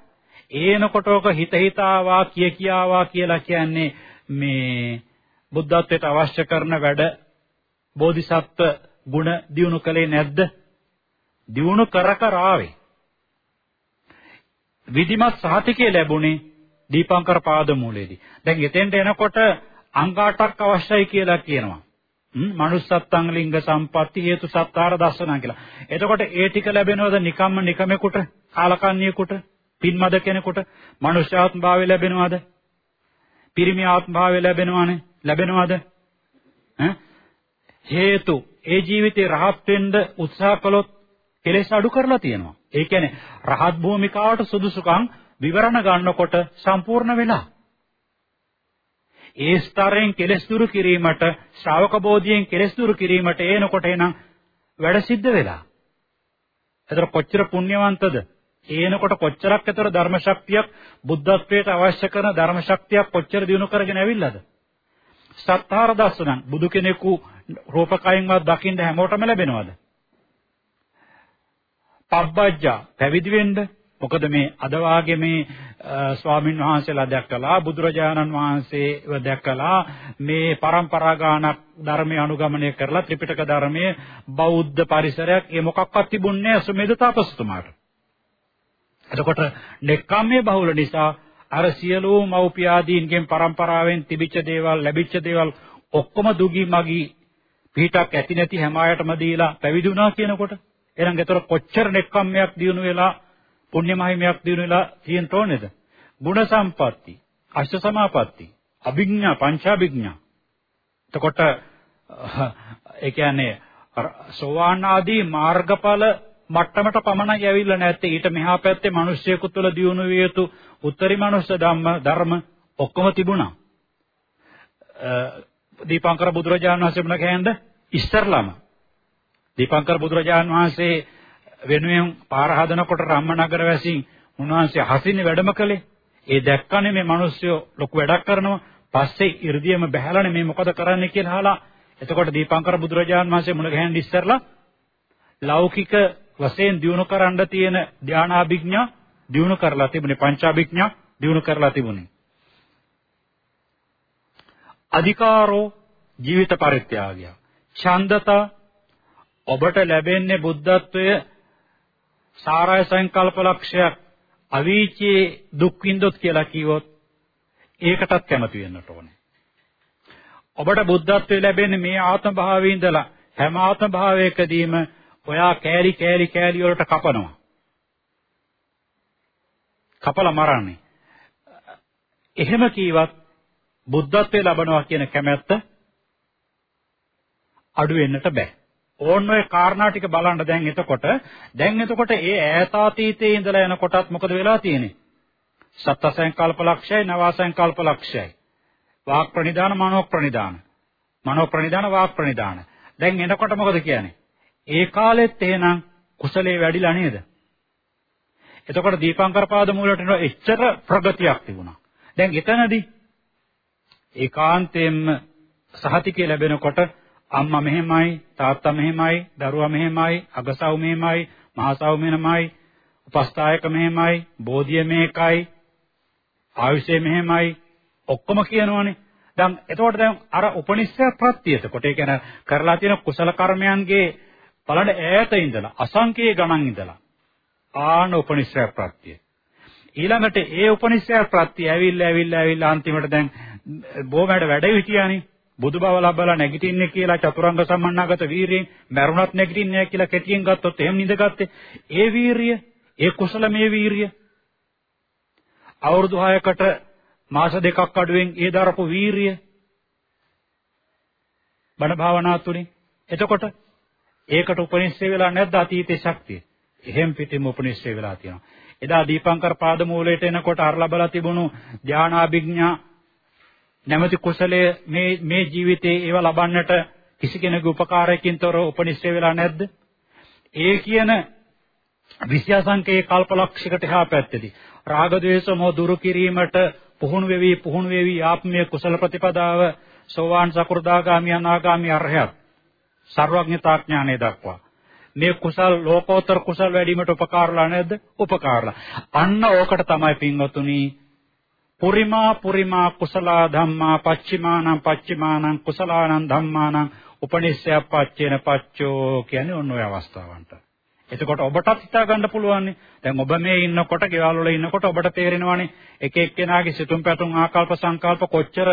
ඒනකොට ඔක හිත හිතාවා කිය කියාවා කියලා කියන්නේ මේ බුද්ධත්වයට අවශ්‍ය කරන වැඩ බෝධිසත්ව ගුණ දියුණු කළේ නැද්ද? දියුණු කර කර ආවේ. විධිමත් සහතිකය ලැබුණේ දීපංකර පාදමූලයේදී. දැන් එතෙන්ට එනකොට අංග 8ක් අවශ්‍යයි කියලා කියනවා. හ්ම් manussත්තං ලිංග සම්පatti හේතු සත්තාර දස්සනා කියලා. එතකොට ඒ ටික ලැබෙනවද නිකම්ම නිකමෙකුට, කාලකන්ණියෙකුට, පින්මද කෙනෙකුට, මනුෂ්‍යාත්ම භාවය ලැබෙනවද? පිරිමි ආත්ම භාවය ලැබෙනවනේ. ලැබෙනවද? හේතු ඒ ජීවිතේ රහත් වෙන්න උත්සාහ කළොත් කෙලෙස් අඩු කරලා තියෙනවා. ඒ කියන්නේ රහත් භූමිකාවට සුදුසුකම් විවරණ ගන්නකොට සම්පූර්ණ වෙලා. ඒ ස්තරයෙන් කෙලෙස් දුරු කිරීමට ශ්‍රාවක බෝධියෙන් කෙලෙස් දුරු කිරීමට එනකොට එනම් වැඩ සිද්ධ වෙලා. ඒතර කොච්චර පුණ්‍යවන්තද? එනකොට කොච්චරක් ඒතර ධර්ම ශක්තියක් බුද්ධත්වයට අවශ්‍ය කරන ධර්ම ශක්තියක් කොච්චර දිනු කරගෙන ඇවිල්ලාද? සත්තාර දස්සනං බුදු කෙනෙකු රූපකයෙන්වත් දකින්න හැමෝටම ලැබෙනවද? පබ්බජ්ජා පැවිදි වෙන්න මොකද මේ අද වාගේ මේ ස්වාමින් වහන්සේලා දැක්කලා බුදුරජාණන් වහන්සේව දැක්කලා මේ પરම්පරා ගානක් ධර්මය අනුගමනය කරලා ත්‍රිපිටක ධර්මයේ බෞද්ධ පරිසරයක් ඒ මොකක්වත් තිබුණේ නැහැ සුමේද තාපසතුමාට. එතකොට නෙක්ඛම්මයේ බහුල නිසා අර සියලුම මව්පියාදීන්ගෙන් પરම්පරාවෙන් තිබිච්ච දේවල් ලැබිච්ච දේවල් ඔක්කොම දුගී මගී පිටක් ඇති නැති හැම අයටම දීලා පැවිදි වුණා කියනකොට එහෙනම් ඒතර කොච්චර නෙක්ඛම්මයක් දිනු වෙලා පුණ්‍ය මහිමයක් දිනු වෙලා තියෙන්න ඕනේද? ගුණ සම්පatti, අෂ්ට සමාපatti, අභිඥා, පංචාභිඥා. එතකොට ඒ කියන්නේ සෝවාන් ආදී මාර්ගඵල මට්ටමට පමණයි ඇවිල්ලා නැත්තේ ඊට මෙහා පැත්තේ මිනිස්සෙකු තුළ දියුණු විය යුතු උත්තරී මනුස්ස ධම්ම ධර්ම ඔක්කොම තිබුණා. දීපංකර බුදුරජාණන් වහන්සේ මුණ කෑන්ද ඉස්තරලම දීපංකර බුදුරජාණන් වහන්සේ වෙනුවෙන් පාර හදනකොට රම්මනගර වැසින් උන්වහන්සේ හසින්නේ වැඩම කළේ. ඒ දැක්කනේ මේ මිනිස්සු ලොකු වැඩක් කරනවා. පස්සේ 이르දියම බහැලානේ මේ මොකද කරන්නේ කියලා අහලා එතකොට දීපංකර බුදුරජාණන් වහන්සේ මුණ ගැහෙන්න ඉස්සරලා ලෞකික වශයෙන් දිනු කරන්න තියෙන ධානාභිඥා දිනු කරලා තිබුණේ පංචාභිඥා දිනු කරලා තිබුණේ. අධිකාරෝ ජීවිත පරිත්‍යාගය. ඡන්දතා ඔබට ලැබෙන්නේ බුද්ධත්වය සාරය සංකල්ප ලක්ෂයක් අවීචයේ දුක් විඳොත් කියලා කිව්වොත් ඒකටත් කැමති වෙන්නට ඕනේ. ඔබට බුද්ධත්වය ලැබෙන්නේ මේ ආත්ම භාවයේ ඉඳලා හැම ආත්ම භාවයකදීම ඔයා කෑලි කෑලි කෑලි වලට කපනවා. කපලා මරන්නේ. එහෙම කීවත් බුද්ධත්වයේ ලබනවා කියන කැමැත්ත අඩු වෙන්නට බෑ. ඕන්න ඔය කාරණා ටික බලන්න දැන් එතකොට දැන් එතකොට ඒ ඈතාතීතයේ ඉඳලා යනකොටත් මොකද වෙලා තියෙන්නේ? සත්ත සංකල්ප ලක්ෂයයි නව සංකල්ප ලක්ෂයයි. වාක් ප්‍රනිදාන මනෝ ප්‍රනිදාන. මනෝ ප්‍රනිදාන වාක් ප්‍රනිදාන. දැන් එනකොට මොකද කියන්නේ? ඒ කාලෙත් එහෙනම් කුසලයේ වැඩිලා නේද? එතකොට දීපංකර පාද මූලයට එන එච්චර ප්‍රගතියක් තිබුණා. දැන් එතනදී ඒකාන්තයෙන්ම සහතිකය ලැබෙනකොට අම්මා මෙහෙමයි තාත්තා මෙහෙමයි දරුවා මෙහෙමයි අගසව් මෙහෙමයි මහසව් මෙහෙමයි උපස්ථායක මෙහෙමයි බෝධිය මේකයි ආයුෂය මෙහෙමයි ඔක්කොම කියනවනේ දැන් එතකොට දැන් අර උපනිෂය ප්‍රත්‍යයට කොට ඒ කියන්නේ කරලා තියෙන කුසල කර්මයන්ගේ බලන්න ඈත ඉඳලා අසංකේ ගණන් ඉඳලා ආන උපනිෂය ප්‍රත්‍යය ඊළඟට ඒ උපනිෂය ප්‍රත්‍යය ඇවිල්ලා ඇවිල්ලා ඇවිල්ලා අන්තිමට දැන් බොහොමඩ වැඩ හිටියානේ. බුදු බව ලබලා නැගිටින්නේ කියලා චතුරංග සම්මන්නාගත වීරියෙන් මරුණත් නැගිටින්නේ නැහැ කියලා කෙටියෙන් ගත්තොත් එහෙම නිදගත්තේ ඒ වීරිය ඒ කුසල මේ වීරිය. අවුරුදු 6කට මාස දෙකක් අඩුවෙන් ඒ දරපු වීරිය. බණ භාවනා තුලින් එතකොට ඒකට උපනිශ්‍රේ වෙලා නැද්ද අතීතේ ශක්තිය? එහෙම් පිටින්ම උපනිශ්‍රේ වෙලා තියෙනවා. එදා දීපංකර පාදමූලයට එනකොට අර ලබලා තිබුණු ධානාභිඥා නැමැති කුසලයේ මේ මේ ජීවිතේ ඒව ලබන්නට කිසි කෙනෙකුගේ උපකාරයකින් තොර උපනිශ්‍රේ වෙලා නැද්ද? ඒ කියන විශ්‍යාසංකේ කල්පලක්ෂයකට එහා පැත්තේදී රාග ద్వේෂ මොහ දුරු කිරීමට පුහුණු වෙවි පුහුණු වෙවි ආත්මීය කුසල ප්‍රතිපදාව සෝවාන් සකෘදාගාමි අනාගාමි අරහත්. සර්වඥතා ඥානය දක්වා. මේ කුසල් ලෝකෝත්තර කුසල් වැඩිවීමට උපකාරලා නැද්ද? උපකාරලා. අන්න ඕකට තමයි පින්වතුනි පුරිමා පුරිමා කුසලා ධම්මා පච්චිමානං පච්චිමානං කුසලානං ධම්මානං උපනිස්සයප්පච්චේන පච්චෝ කියන්නේ ඔන්න ඔය අවස්ථාවන්ට. එතකොට ඔබටත් හිතා ගන්න පුළුවන් දැන් ඔබ මේ ඉන්නකොට, ගෙවල් වල ඉන්නකොට ඔබට තේරෙනවානේ එක එක්කෙනාගේ සිතුම් පැතුම් ආකල්ප සංකල්ප කොච්චර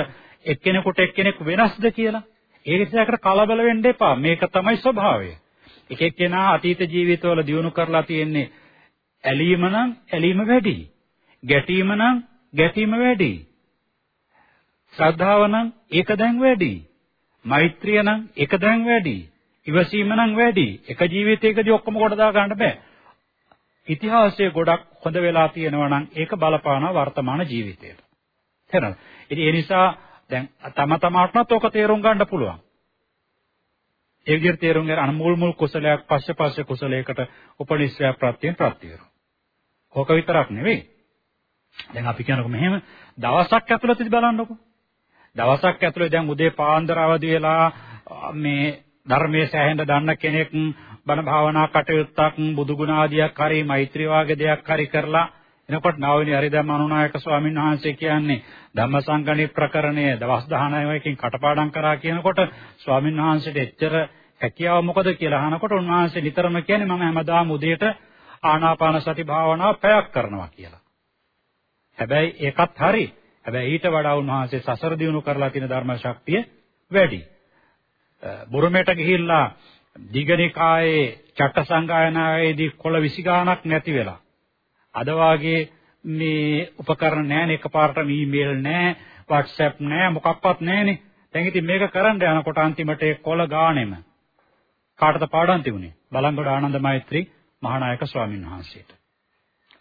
එක්කෙනෙකුට එක්කෙනෙක් වෙනස්ද කියලා. ඒ නිසාකට කලබල වෙන්න එපා. මේක තමයි ස්වභාවය. එක එක්කෙනා අතීත ජීවිතවල දියුණු කරලා තියෙන්නේ ඇලීම නම් ඇලීම වැඩි. ගැටීම නම් ගැටීම වැඩි. ශ්‍රද්ධාව නම් ඒක දැන් වැඩි. මෛත්‍රිය නම් ඒක දැන් වැඩි. ඉවසීම නම් වැඩි. එක ජීවිතයකදී ඔක්කොම කොට දා ගන්න බෑ. ඉතිහාසයේ ගොඩක් හොඳ වෙලා තියෙනවා නම් ඒක බලපානවා වර්තමාන ජීවිතයට. තේරෙනවද? ඉතින් ඒ නිසා දැන් තම තමාටත් ඔක තේරුම් ගන්න පුළුවන්. ඒ විදිහට තේරුම් ගන්න මුල් මුල් කුසලයක් පස්සේ පස්සේ කුසලයකට උපනිශ්‍රය ප්‍රත්‍යයෙන් ප්‍රත්‍ය වෙනවා. ඕක විතරක් නෙවෙයි. දැන් අපි කියනකො මෙහෙම දවසක් ඇතුළතදී බලන්නකො. දවසක් ඇතුළේ දැන් උදේ පාන්දර අවදි වෙලා මේ ධර්මයේ සෑහෙන දන්න කෙනෙක් බණ භාවනා කටයුත්තක් බුදු ගුණ ආදියක් හරි මෛත්‍රී වාගේ දෙයක් හරි කරලා එනකොට නවවෙනි හරිදම් අනුනායක ස්වාමීන් වහන්සේ කියන්නේ ධම්මසංගණි ප්‍රකරණය දවස් 19කින් කටපාඩම් කරා කියනකොට ස්වාමීන් වහන්සේට එච්චර හැකියාව මොකද කියලා අහනකොට උන්වහන්සේ නිතරම කියන්නේ මම හැමදාම උදේට ආනාපාන සති භාවනාව පැයක් කරනවා කියලා. හැබැයි ඒකත් හරි. හැබැයි ඊට වඩා උන්වහන්සේ සසර දිනු කරලා තියෙන ධර්ම ශක්තිය වැඩි. බුරුමේට ගිහිල්ලා දිගනිකායේ චක්ක සංගායනාවේදී කොළ 20 ගාණක් නැති වෙලා. අද වාගේ මේ උපකරණ නැහැ නේ එකපාරටම ඊමේල් නැහැ WhatsApp නැහැ මොකක්වත් නැහනේ. දැන් ඉතින් මේක කරන්න යනකොට අන්තිමට ඒ කොළ ගාණෙම කාටද පාඩම් තිබුණේ? බලංගොඩ ආනන්ද මෛත්‍රී මහානායක ස්වාමීන් වහන්සේට.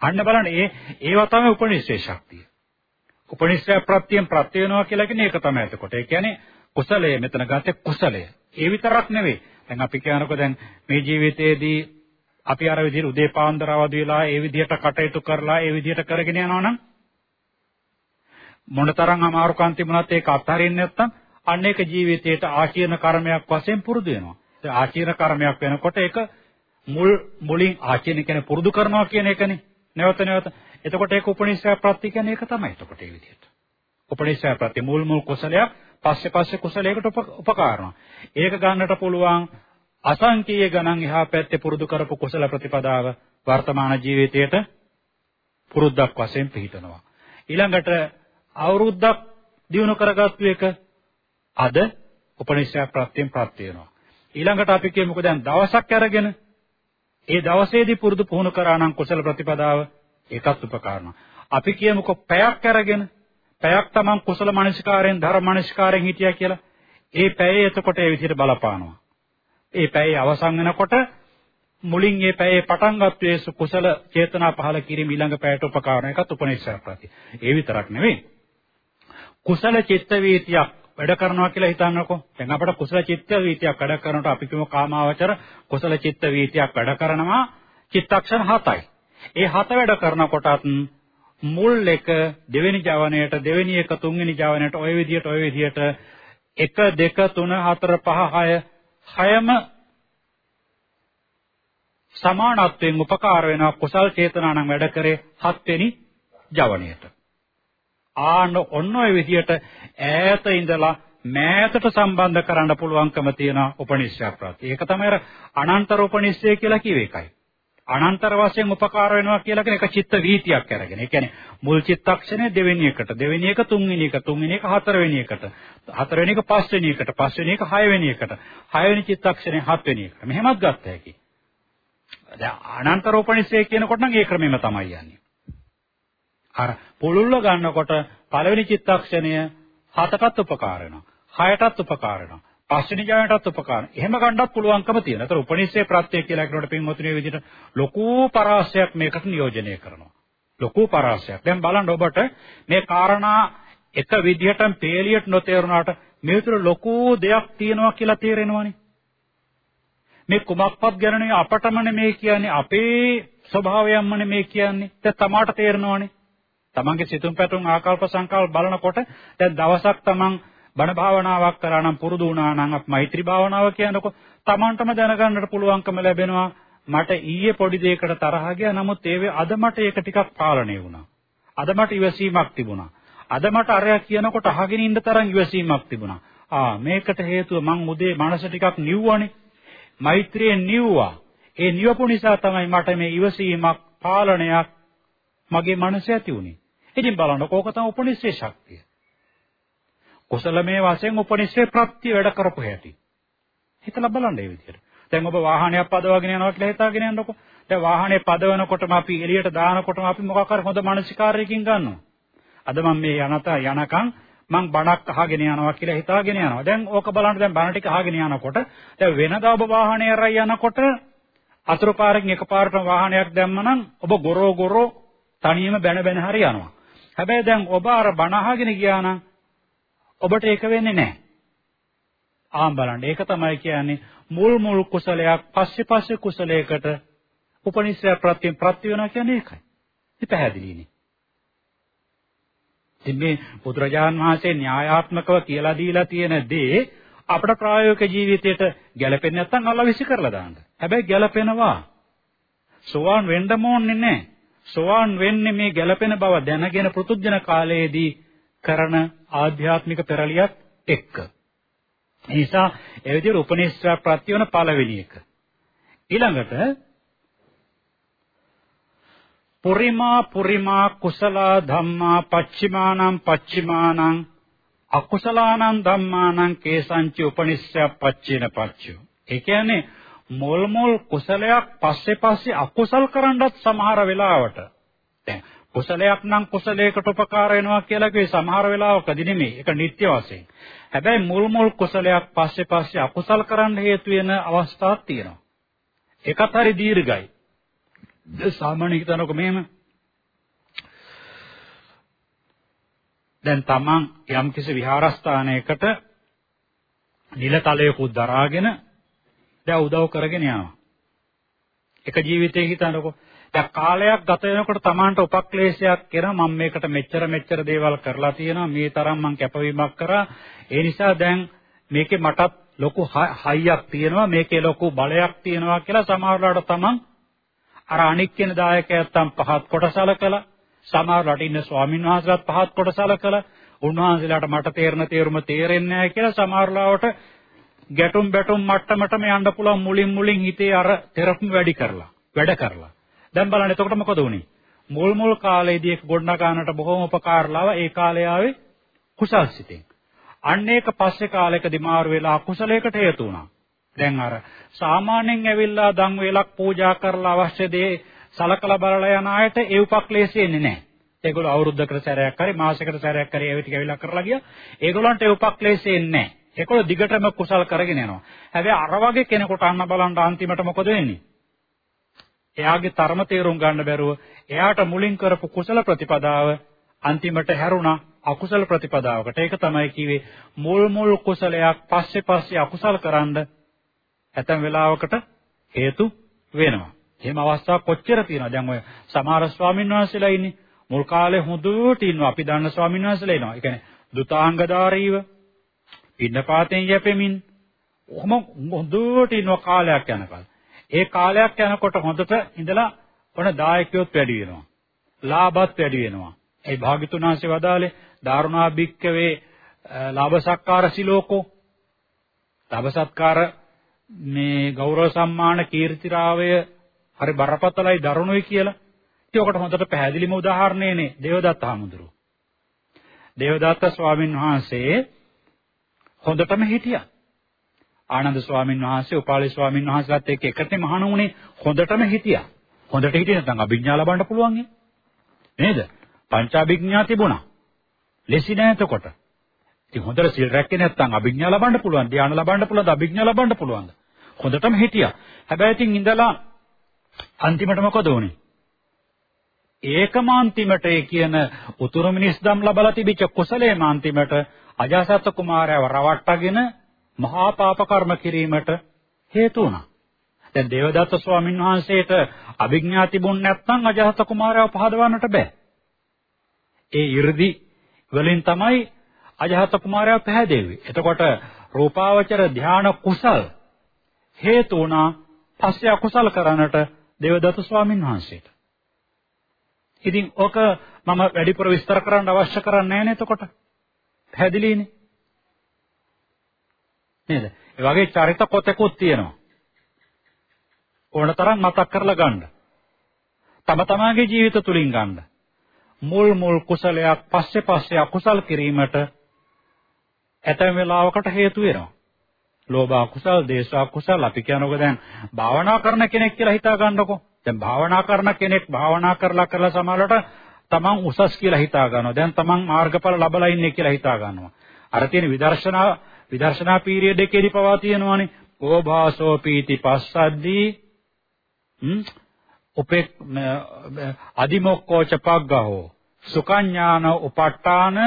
අන්න බලන්න ඒ ඒව තමයි උපනිෂේ ශක්තිය. උපනිෂය ප්‍රත්‍යයෙන් ප්‍රත්‍ය වෙනවා කියලා කියන්නේ ඒක තමයි එතකොට. ඒ කියන්නේ කුසලය මෙතන ගත්තේ කුසලය. ඒ විතරක් නෙවෙයි. දැන් අපි කියනකොට දැන් මේ ජීවිතයේදී අපි අර විදිහට උදේ පාන්දර අවදි වෙලා ඒ විදිහට කටයුතු කරලා ඒ විදිහට කරගෙන යනවා නම් මොනතරම් අමාරුකම් තිබුණත් ඒක අත්හරින්නේ නැත්නම් අන්න ඒක ජීවිතයට ආශීර්ණ කර්මයක් වශයෙන් පුරුදු වෙනවා. ඒ ආශීර්ණ කර්මයක් වෙනකොට ඒක මුල් මුලින් ආශීර්ණ කියන්නේ පුරුදු කරනවා කියන එකනේ. නැවත නැවත. එතකොට ඒක උපනිෂය ප්‍රත්‍ය කියන්නේ ඒක තමයි. එතකොට ඒ විදිහට. උපනිෂය ප්‍රත්‍ය මුල් මුල් කුසලයක් පස්සේ පස්සේ කුසලයකට උපකාරනවා. ඒක ගන්නට පුළුවන් අසංකීය ගණන් එහා පැත්තේ පුරුදු කරපු කුසල ප්‍රතිපදාව වර්තමාන ජීවිතයට පුරුද්දක් වශයෙන් පිළිතනවා. ඊළඟට අවුරුද්දක් දිනු කරගත්තු එක අද උපනිෂය ප්‍රත්‍යයෙන් ප්‍රත්‍ය වෙනවා. ඊළඟට අපි කියමුකෝ දැන් දවසක් අරගෙන ඒ දවසේදී පුරුදු පුහුණු කරා නම් කුසල ප්‍රතිපදාව ඒකත් උපකාරනවා. අපි කියමුකෝ පැයක් අරගෙන පැයක් තමන් කුසල මනසිකාරයෙන් ධර්ම මනසිකාරයෙන් හිටියා කියලා. ඒ පැයේ එතකොට ඒ විදිහට බලපානවා. ඒ පැයේ අවසන් වෙනකොට මුලින් ඒ පැයේ පටන්ගත් වේසු කුසල චේතනා පහළ කිරීම ඊළඟ පැයට උපකාර වෙන එකත් උපනිෂද් ප්‍රති. ඒ විතරක් නෙවෙයි. කුසල චිත්ත වීතියක් වැඩ කරනවා කියලා හිතන්නකෝ. දැන් අපට කුසල චිත්ත වීතියක් වැඩ කරනකොට අපි කියමු කාමාවචර කුසල චිත්ත වීතියක් වැඩ කරනවා චිත්තක්ෂණ 7යි. ඒ 7 වැඩ කරනකොටත් මුල් එක දෙවෙනි ජවණයට දෙවෙනි එක තුන්වෙනි ජවණයට ඔය විදියට ඔය විදියට 1 2 3 4 5 6 හයම සමානත්වයෙන් උපකාර වෙනවා කුසල් චේතනානම් වැඩ කරේ හත්වෙනි ජවණයට. ආන ඔන්න ඔය විදිහට ඈත ඉඳලා මෑතට සම්බන්ධ කරන්න පුළුවන්කම තියෙන උපනිෂ්‍ය ප්‍රත්‍ය. ඒක තමයි අර අනන්තර උපනිෂ්‍ය කියලා කිව්ව එකයි. අනන්තර වශයෙන් උපකාර වෙනවා කියලා කියන එක චිත්ත වීතියක් අරගෙන. ඒ කියන්නේ මුල් චිත්තක්ෂණය දෙවෙනි එකට, දෙවෙනි එක තුන්වෙනි එක, තුන්වෙනි එක හතරවෙනි එකට, හතරවෙනි එක පස්වෙනි එකට, පස්වෙනි එක හයවෙනි එකට, හයවෙනි චිත්තක්ෂණය හත්වෙනි එකට. මෙහෙමත් ගත්ත හැකි. දැන් අනන්තරෝපනිෂේ කියනකොට නම් ඒ ක්‍රමෙම තමයි යන්නේ. අර පුළුල්ල ගන්නකොට පළවෙනි චිත්තක්ෂණය හතටත් උපකාර වෙනවා. හයටත් උපකාර වෙනවා. පස්වෙනි ඥානයටත් උපකාර. එහෙම ගන්නත් පුළුවන්කම තියෙනවා. ඒතර උපනිෂේ ප්‍රත්‍ය කියලා කියනකොට පින්වතුනි විදිහට ලොකු පරාසයක් මේකට නියෝජනය කරනවා. ලොකු පරාසයක්. දැන් බලන්න ඔබට මේ කාරණා එක විදිහටම පේලියට නොතේරුණාට මේ විතර ලොකු දෙයක් තියෙනවා කියලා තේරෙනවනේ. මේ කුමක්වත් ගැන නෙවෙයි අපටම නෙමේ කියන්නේ අපේ ස්වභාවයන්ම නෙමේ කියන්නේ. දැන් තමාට තේරෙනවනේ. තමන්ගේ සිතුම් පැතුම් ආකල්ප සංකල්ප බලනකොට දැන් දවසක් තමන් බණ භාවනාවක් කරා නම් පුරුදු වුණා නම් අප මෛත්‍රී භාවනාව කියනකො Tamanටම දැනගන්නට පුළුවන්කම ලැබෙනවා මට ඊයේ පොඩි දෙයකට තරහ ගියා නමුත් ඒවේ අද මට ඒක ටිකක් පාලනය වුණා. අද මට ඉවසීමක් තිබුණා. අද මට අරයා කියනකොට අහගෙන ඉන්න තරම් ඉවසීමක් තිබුණා. ආ මේකට හේතුව මං උදේ මනස ටිකක් නිව්වනේ. මෛත්‍රියෙන් නිව්වා. ඒ නිවපු නිසා තමයි මට මේ ඉවසීමක් පාලනයක් මගේ මනසේ ඇති වුණේ. ඉතින් බලන්න කෝක තමයි උපනිෂේ ශක්තිය. කුසලමේ වශයෙන් උපනිෂේ ප්‍රත්‍ය වැඩ කරපු හැටි. හිතලා බලන්න මේ විදිහට. දැන් ඔබ වාහනයක් පදවගෙන යනවා කියලා හිතාගෙන යන්නකො. දැන් වාහනේ පදවනකොටම අපි එළියට දානකොටම අපි මොකක් හරි හොඳ මානසිකාරයකින් ගන්නවා. අද මම මේ යනත යනකම් මං බණක් අහගෙන යනවා කියලා හිතාගෙන යනවා. දැන් ඕක බලන්න දැන් බණ ටික අහගෙන යනකොට දැන් වෙනදා ඔබ වාහනේ අරයි යනකොට අතුරු පාරකින් එකපාරටම වාහනයක් දැම්මනම් ඔබ ගොරෝ ගොරෝ තනියම බැන බැන හරි යනවා. හැබැයි දැන් ඔබ අර බණ අහගෙන ගියා නම් ඔබට ඒක වෙන්නේ නැහැ. ආම් බලන්න ඒක තමයි කියන්නේ මුල් මුල් කුසලයක් පස්සේ පස්සේ කුසලයකට උපනිශ්‍රය ප්‍රත්‍ය ප්‍රත්‍ය වෙනවා කියන්නේ ඒකයි. ඉතින් පැහැදිලිනේ. ඉතින් මේ බුදුරජාන් වහන්සේ න්‍යායාත්මකව කියලා දීලා තියෙන දේ අපේ ප්‍රායෝගික ජීවිතයට ගැලපෙන්නේ නැත්නම් අල්ලා විසි කරලා දාන්න. හැබැයි ගැලපෙනවා. සෝවාන් වෙන්න ඕනේ නැහැ. සෝවාන් වෙන්නේ මේ ගැලපෙන බව දැනගෙන පෘතුජන කාලයේදී කරන ආධ්‍යාත්මික පෙරලියක් එක්ක. ඒ නිසා ඒ විදිහට උපනිෂ්ඨ ප්‍රත්‍ය වෙන පළවෙනි එක. ඊළඟට පුරිමා පුරිමා කුසල ධම්මා පච්චිමානං පච්චිමානං අකුසලානං ධම්මානං කේසංච උපනිෂ්ඨ පච්චේන පච්චෝ. ඒ කියන්නේ මොල් මොල් කුසලයක් පස්සේ පස්සේ අකුසල් කරන්නත් සමහර වෙලාවට දැන් කුසලයක් නම් කුසලයකට උපකාර වෙනවා කියලා කිව්වේ සමහර වෙලාවකදී නෙමෙයි. ඒක නිත්‍ය වශයෙන්. හැබැයි මුල් මුල් කුසලයක් පස්සේ පස්සේ අකුසල් කරන්න හේතු වෙන අවස්ථාවක් තියෙනවා. ඒකත් හරි දීර්ඝයි. සාමාන්‍ය හිතනකො මෙහෙම. දැන් තමන් යම්කිසි විහාරස්ථානයකට නිලතලයකුත් දරාගෙන දැන් උදව් කරගෙන යනවා. එක ජීවිතේ හිතනකො දැන් කාලයක් ගත වෙනකොට Tamanට උපක්ලේශයක් කරන මම මේකට මෙච්චර මෙච්චර දේවල් කරලා තියෙනවා. මේ තරම් මං කැපවීමක් කරා. ඒ නිසා දැන් මේකේ මටත් ලොකු හයියක් තියෙනවා. මේකේ ලොකු බලයක් තියෙනවා කියලා සමහරවිට Taman අර අනික් කෙන දායකයන්ටම් පහත් කොටසලකලා සමහරවිට ඉන්න ස්වාමීන් වහන්සේලාත් පහත් කොටසලකලා උන්වහන්සේලාට මට තේරෙන තේරුම තේරෙන්නේ නැහැ කියලා සමහරවිට ගැටුම් බැටුම් මට්ටමටම යන්න පුළුවන් මුලින් මුලින් හිතේ අර තෙරපුම් වැඩි කරලා වැඩ කරලා. දැන් බලන්න එතකොට මොකද වුනේ මුල් මුල් කාලේදී ඒක ගොඩනගානට බොහොම උපකාරලාව ඒ කාලේ ආවේ කුසල් සිතෙන් අන්න ඒක පස්සේ කාලයකදී මාරු වෙලා අකුසලයකට හේතු වුණා දැන් අර සාමාන්‍යයෙන් ඇවිල්ලා දන් වේලක් පූජා කරලා අවශ්‍ය දේ සලකලා බලලා යන අයට ඒ උපක්ලේශය එන්නේ නැහැ. ඒගොල්ලෝ අවුරුද්දකට සැරයක් හරි මාසයකට සැරයක් හරි ඒ ටික ඇවිල්ලා කරලා ගියා. ඒගොල්ලන්ට ඒ උපක්ලේශය එන්නේ නැහැ. ඒගොල්ලෝ දිගටම කුසල් කරගෙන යනවා. හැබැයි අර වගේ කෙනෙකුට අන්න බලන්න අන්තිමට මොකද වෙන්නේ? එයාගේ තරම තේරුම් ගන්න බැරුව එයාට මුලින් කරපු කුසල ප්‍රතිපදාව අන්තිමට හැරුණා අකුසල ප්‍රතිපදාවකට. ඒක තමයි කිව්වේ මුල් මුල් කුසලයක් පස්සේ පස්සේ අකුසල් කරන්ඩ ඇතැම් වෙලාවකට හේතු වෙනවා. එහෙම අවස්ථා කොච්චර තියෙනවද? දැන් ඔය සමහර ස්වාමීන් වහන්සේලා ඉන්නේ මුල් කාලේ හොඳට ඉන්නවා. අපි දන්න ස්වාමීන් වහන්සේලා ඉනවා. ඒ කියන්නේ දුතාංගධාරීව පින්නපාතෙන් යැපෙමින් ඔහොම හොඳට ඉන්න කාලයක් යනකල්. ඒ කාලයක් යනකොට හොඳට ඉඳලා ඔන දායකයොත් වැඩි වෙනවා. ලාභත් වැඩි වෙනවා. ඒ භාග්‍යතුන් වහන්සේ වදාලේ දාරුණා භික්කවේ ලාභ සක්කාර සිලෝකෝ. ලාභ සත්කාර මේ ගෞරව සම්මාන කීර්තිරාවය හරි බරපතලයි දරුණුයි කියලා. ඉතින් ඔකට හොඳට පැහැදිලිම උදාහරණයනේ දේවදත්ත හාමුදුරුවෝ. දේවදත්ත ස්වාමින් වහන්සේ හොඳටම හිටියා. ආනන්ද ස්වාමීන් වහන්සේ, උපාලි ස්වාමීන් වහන්සේලාත් එක්ක එකතේ මහණුනේ හොඳටම හිටියා. හොඳට හිටියේ නැත්නම් අභිඥා ලබන්න පුළුවන් නේද? පංචාභිඥා තිබුණා. ලෙසි නෑ එතකොට. ඉතින් හොඳට සිල් රැක්කේ නැත්නම් අභිඥා ලබන්න පුළුවන්, ධ්‍යාන ලබන්න පුළුවන්, අභිඥා ලබන්න පුළුවන්. හොඳටම හිටියා. හැබැයි ඉතින් ඉඳලා අන්තිමට මොකද වුනේ? ඒකමාන්තිමට ඒ කියන උතුරු මිනිස් දම් ලබලා තිබිච්ච කුසලයේ මාන්තිමට අජාසත් කුමාරයව රවට්ටගෙන මහා පාප කර්ම කිරීමට හේතු වුණා. දැන් දේවදත්ත ස්වාමීන් වහන්සේට අභිඥා තිබුණ නැත්නම් අජාසත් කුමාරයව පහදවන්නට බෑ. ඒ 이르දි වලින් තමයි අජාසත් කුමාරයව පැහැදෙන්නේ. එතකොට රූපාවචර ධාන කුසල් හේතු වුණා පස්සේ අකුසල කරන්නට දේවදත්ත ස්වාමීන් වහන්සේට. ඉතින් ඔක මම වැඩිපුර විස්තර කරන්න අවශ්‍ය කරන්නේ නැහැ නේද එතකොට? පැහැදිලිනේ. නේද? ඒ වගේ චරිත පොතකුත් තියෙනවා. ඕනතරම් මතක් කරලා ගන්න. තම තමාගේ ජීවිත තුලින් ගන්න. මුල් මුල් කුසලයක් පස්සේ පස්සේ අකුසල් කිරීමට ඇතැම් වෙලාවකට හේතු වෙනවා. ලෝභ අකුසල්, දේශ අකුසල් අපි කියනකො දැන් භාවනා කරන කෙනෙක් කියලා හිතා ගන්නකො. දැන් භාවනා කරන කෙනෙක් භාවනා කරලා කරලා සමහරවිට තමන් උසස් කියලා හිතා ගන්නවා. දැන් තමන් මාර්ගඵල ලබලා ඉන්නේ කියලා හිතා ගන්නවා. අර තියෙන විදර්ශනා විදර්ශනා පීරියඩ් එකේදී පවා තියෙනවානේ. ඕභාසෝ පීති පස්සද්දී. උපේ අදිමොක්කෝච පග්ගහෝ. සුකඤ්ඤාන උපට්ඨාන